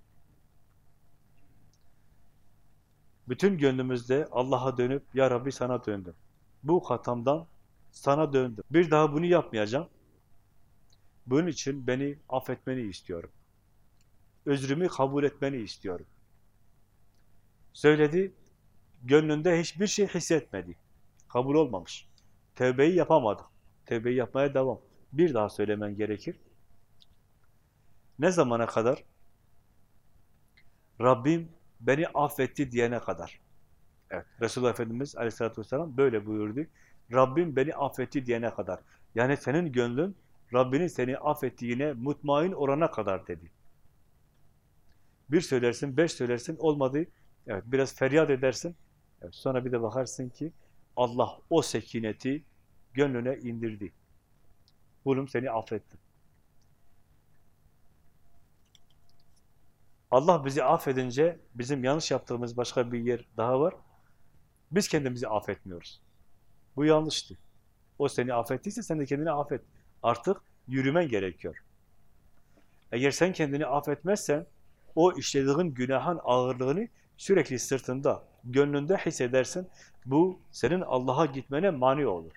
Bütün gönlümüzde Allah'a dönüp, Ya Rabbi sana döndüm. Bu hatamdan sana döndüm. Bir daha bunu yapmayacağım. Bunun için beni affetmeni istiyorum. Özrümü kabul etmeni istiyorum. Söyledi, gönlünde hiçbir şey hissetmedi. Kabul olmamış. Tevbeyi yapamadık. Tevbeyi yapmaya devam. Bir daha söylemen gerekir. Ne zamana kadar? Rabbim beni affetti diyene kadar. Evet, Resulullah Efendimiz aleyhissalatü vesselam böyle buyurdu. Rabbim beni affetti diyene kadar. Yani senin gönlün Rabbinin seni affettiğine mutmain orana kadar dedi. Bir söylersin, beş söylersin, olmadı. Evet, biraz feryat edersin. Evet, sonra bir de bakarsın ki Allah o sekineti gönlüne indirdi. Kulum seni affetti. Allah bizi affedince bizim yanlış yaptığımız başka bir yer daha var. Biz kendimizi affetmiyoruz. Bu yanlıştı. O seni affettiyse sen de kendini affet. Artık yürümen gerekiyor. Eğer sen kendini affetmezsen o işlediğin günahın ağırlığını sürekli sırtında, gönlünde hissedersin. Bu senin Allah'a gitmene mani olur.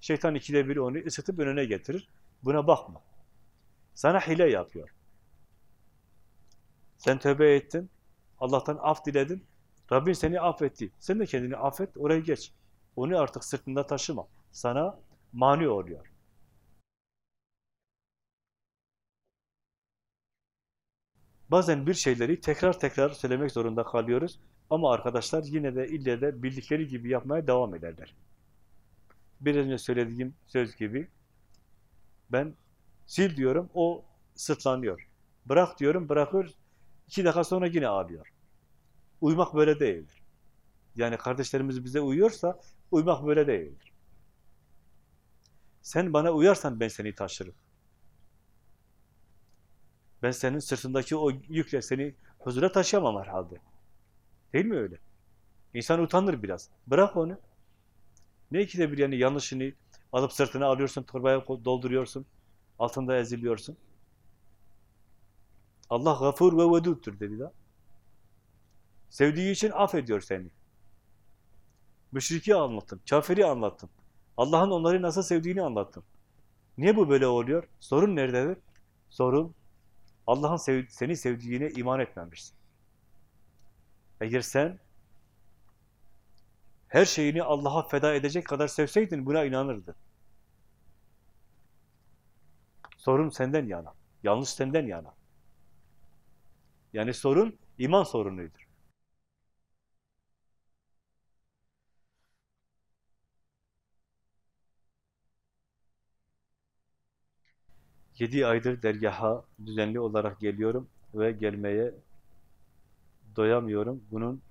Şeytan ikide bir onu ısıtıp önüne getirir. Buna bakma. Sana hile yapıyor. Sen tövbe ettin, Allah'tan af diledin, Rabbin seni affetti. Sen de kendini affet, oraya geç. Onu artık sırtında taşıma. Sana mani oluyor. Bazen bir şeyleri tekrar tekrar söylemek zorunda kalıyoruz. Ama arkadaşlar yine de ille de bildikleri gibi yapmaya devam ederler. Bir önce söylediğim söz gibi ben sil diyorum, o sırtlanıyor. Bırak diyorum, bırakıyor. İki dakika sonra yine ağlıyor. Uymak böyle değildir. Yani kardeşlerimiz bize uyuyorsa uymak böyle değildir. Sen bana uyarsan ben seni taşırım. Ben senin sırtındaki o yükle seni huzura taşıyamam herhalde. Değil mi öyle? İnsan utanır biraz. Bırak onu. Ne ikide bir yani yanlışını alıp sırtına alıyorsun, torbaya dolduruyorsun, altında eziliyorsun. Allah gafur ve veduddur dedi da. Sevdiği için affediyor seni. Müşriki anlattım, kafiri anlattım. Allah'ın onları nasıl sevdiğini anlattım. Niye bu böyle oluyor? Sorun nerededir? Sorun Allah'ın sev seni sevdiğine iman etmemişsin. Eğer sen her şeyini Allah'a feda edecek kadar sevseydin buna inanırdın. Sorun senden yana. Yanlış senden yana. Yani sorun iman sorunudur. 7 aydır dergaha düzenli olarak geliyorum ve gelmeye doyamıyorum. Bunun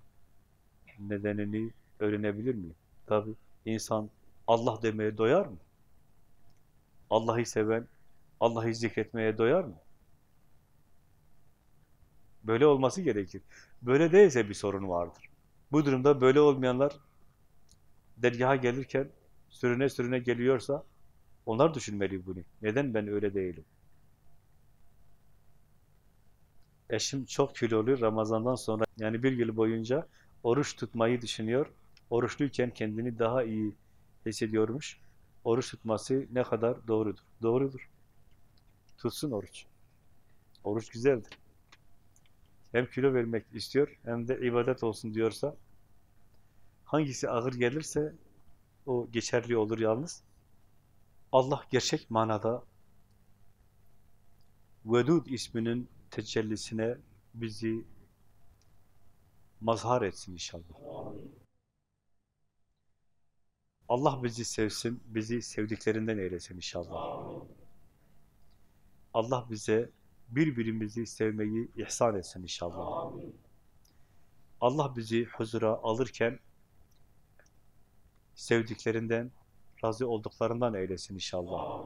nedenini öğrenebilir miyim? Tabi insan Allah demeye doyar mı? Allah'ı seven, Allah'ı zikretmeye doyar mı? Böyle olması gerekir. Böyle değilse bir sorun vardır. Bu durumda böyle olmayanlar dergaha gelirken sürüne sürüne geliyorsa onlar düşünmeli bunu. Neden ben öyle değilim? Eşim çok kilolu Ramazan'dan sonra yani bir yıl boyunca oruç tutmayı düşünüyor. Oruçluyken kendini daha iyi hissediyormuş. Oruç tutması ne kadar doğrudur? Doğrudur. Tutsun oruç. Oruç güzeldir. Hem kilo vermek istiyor hem de ibadet olsun diyorsa hangisi ağır gelirse o geçerli olur yalnız. Allah gerçek manada Vedud isminin tecellisine bizi mazhar etsin inşallah. Allah bizi sevsin, bizi sevdiklerinden eylesin inşallah. Allah bize birbirimizi sevmeyi ihsan etsin inşallah. Allah bizi huzura alırken sevdiklerinden, razı olduklarından eylesin inşallah.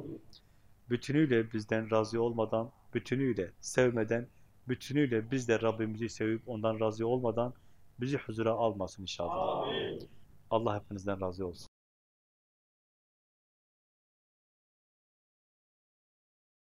Bütünüyle bizden razı olmadan, bütünüyle sevmeden, bütünüyle biz de Rabbimizi sevip ondan razı olmadan bizi huzura almasın inşallah. Allah hepinizden razı olsun.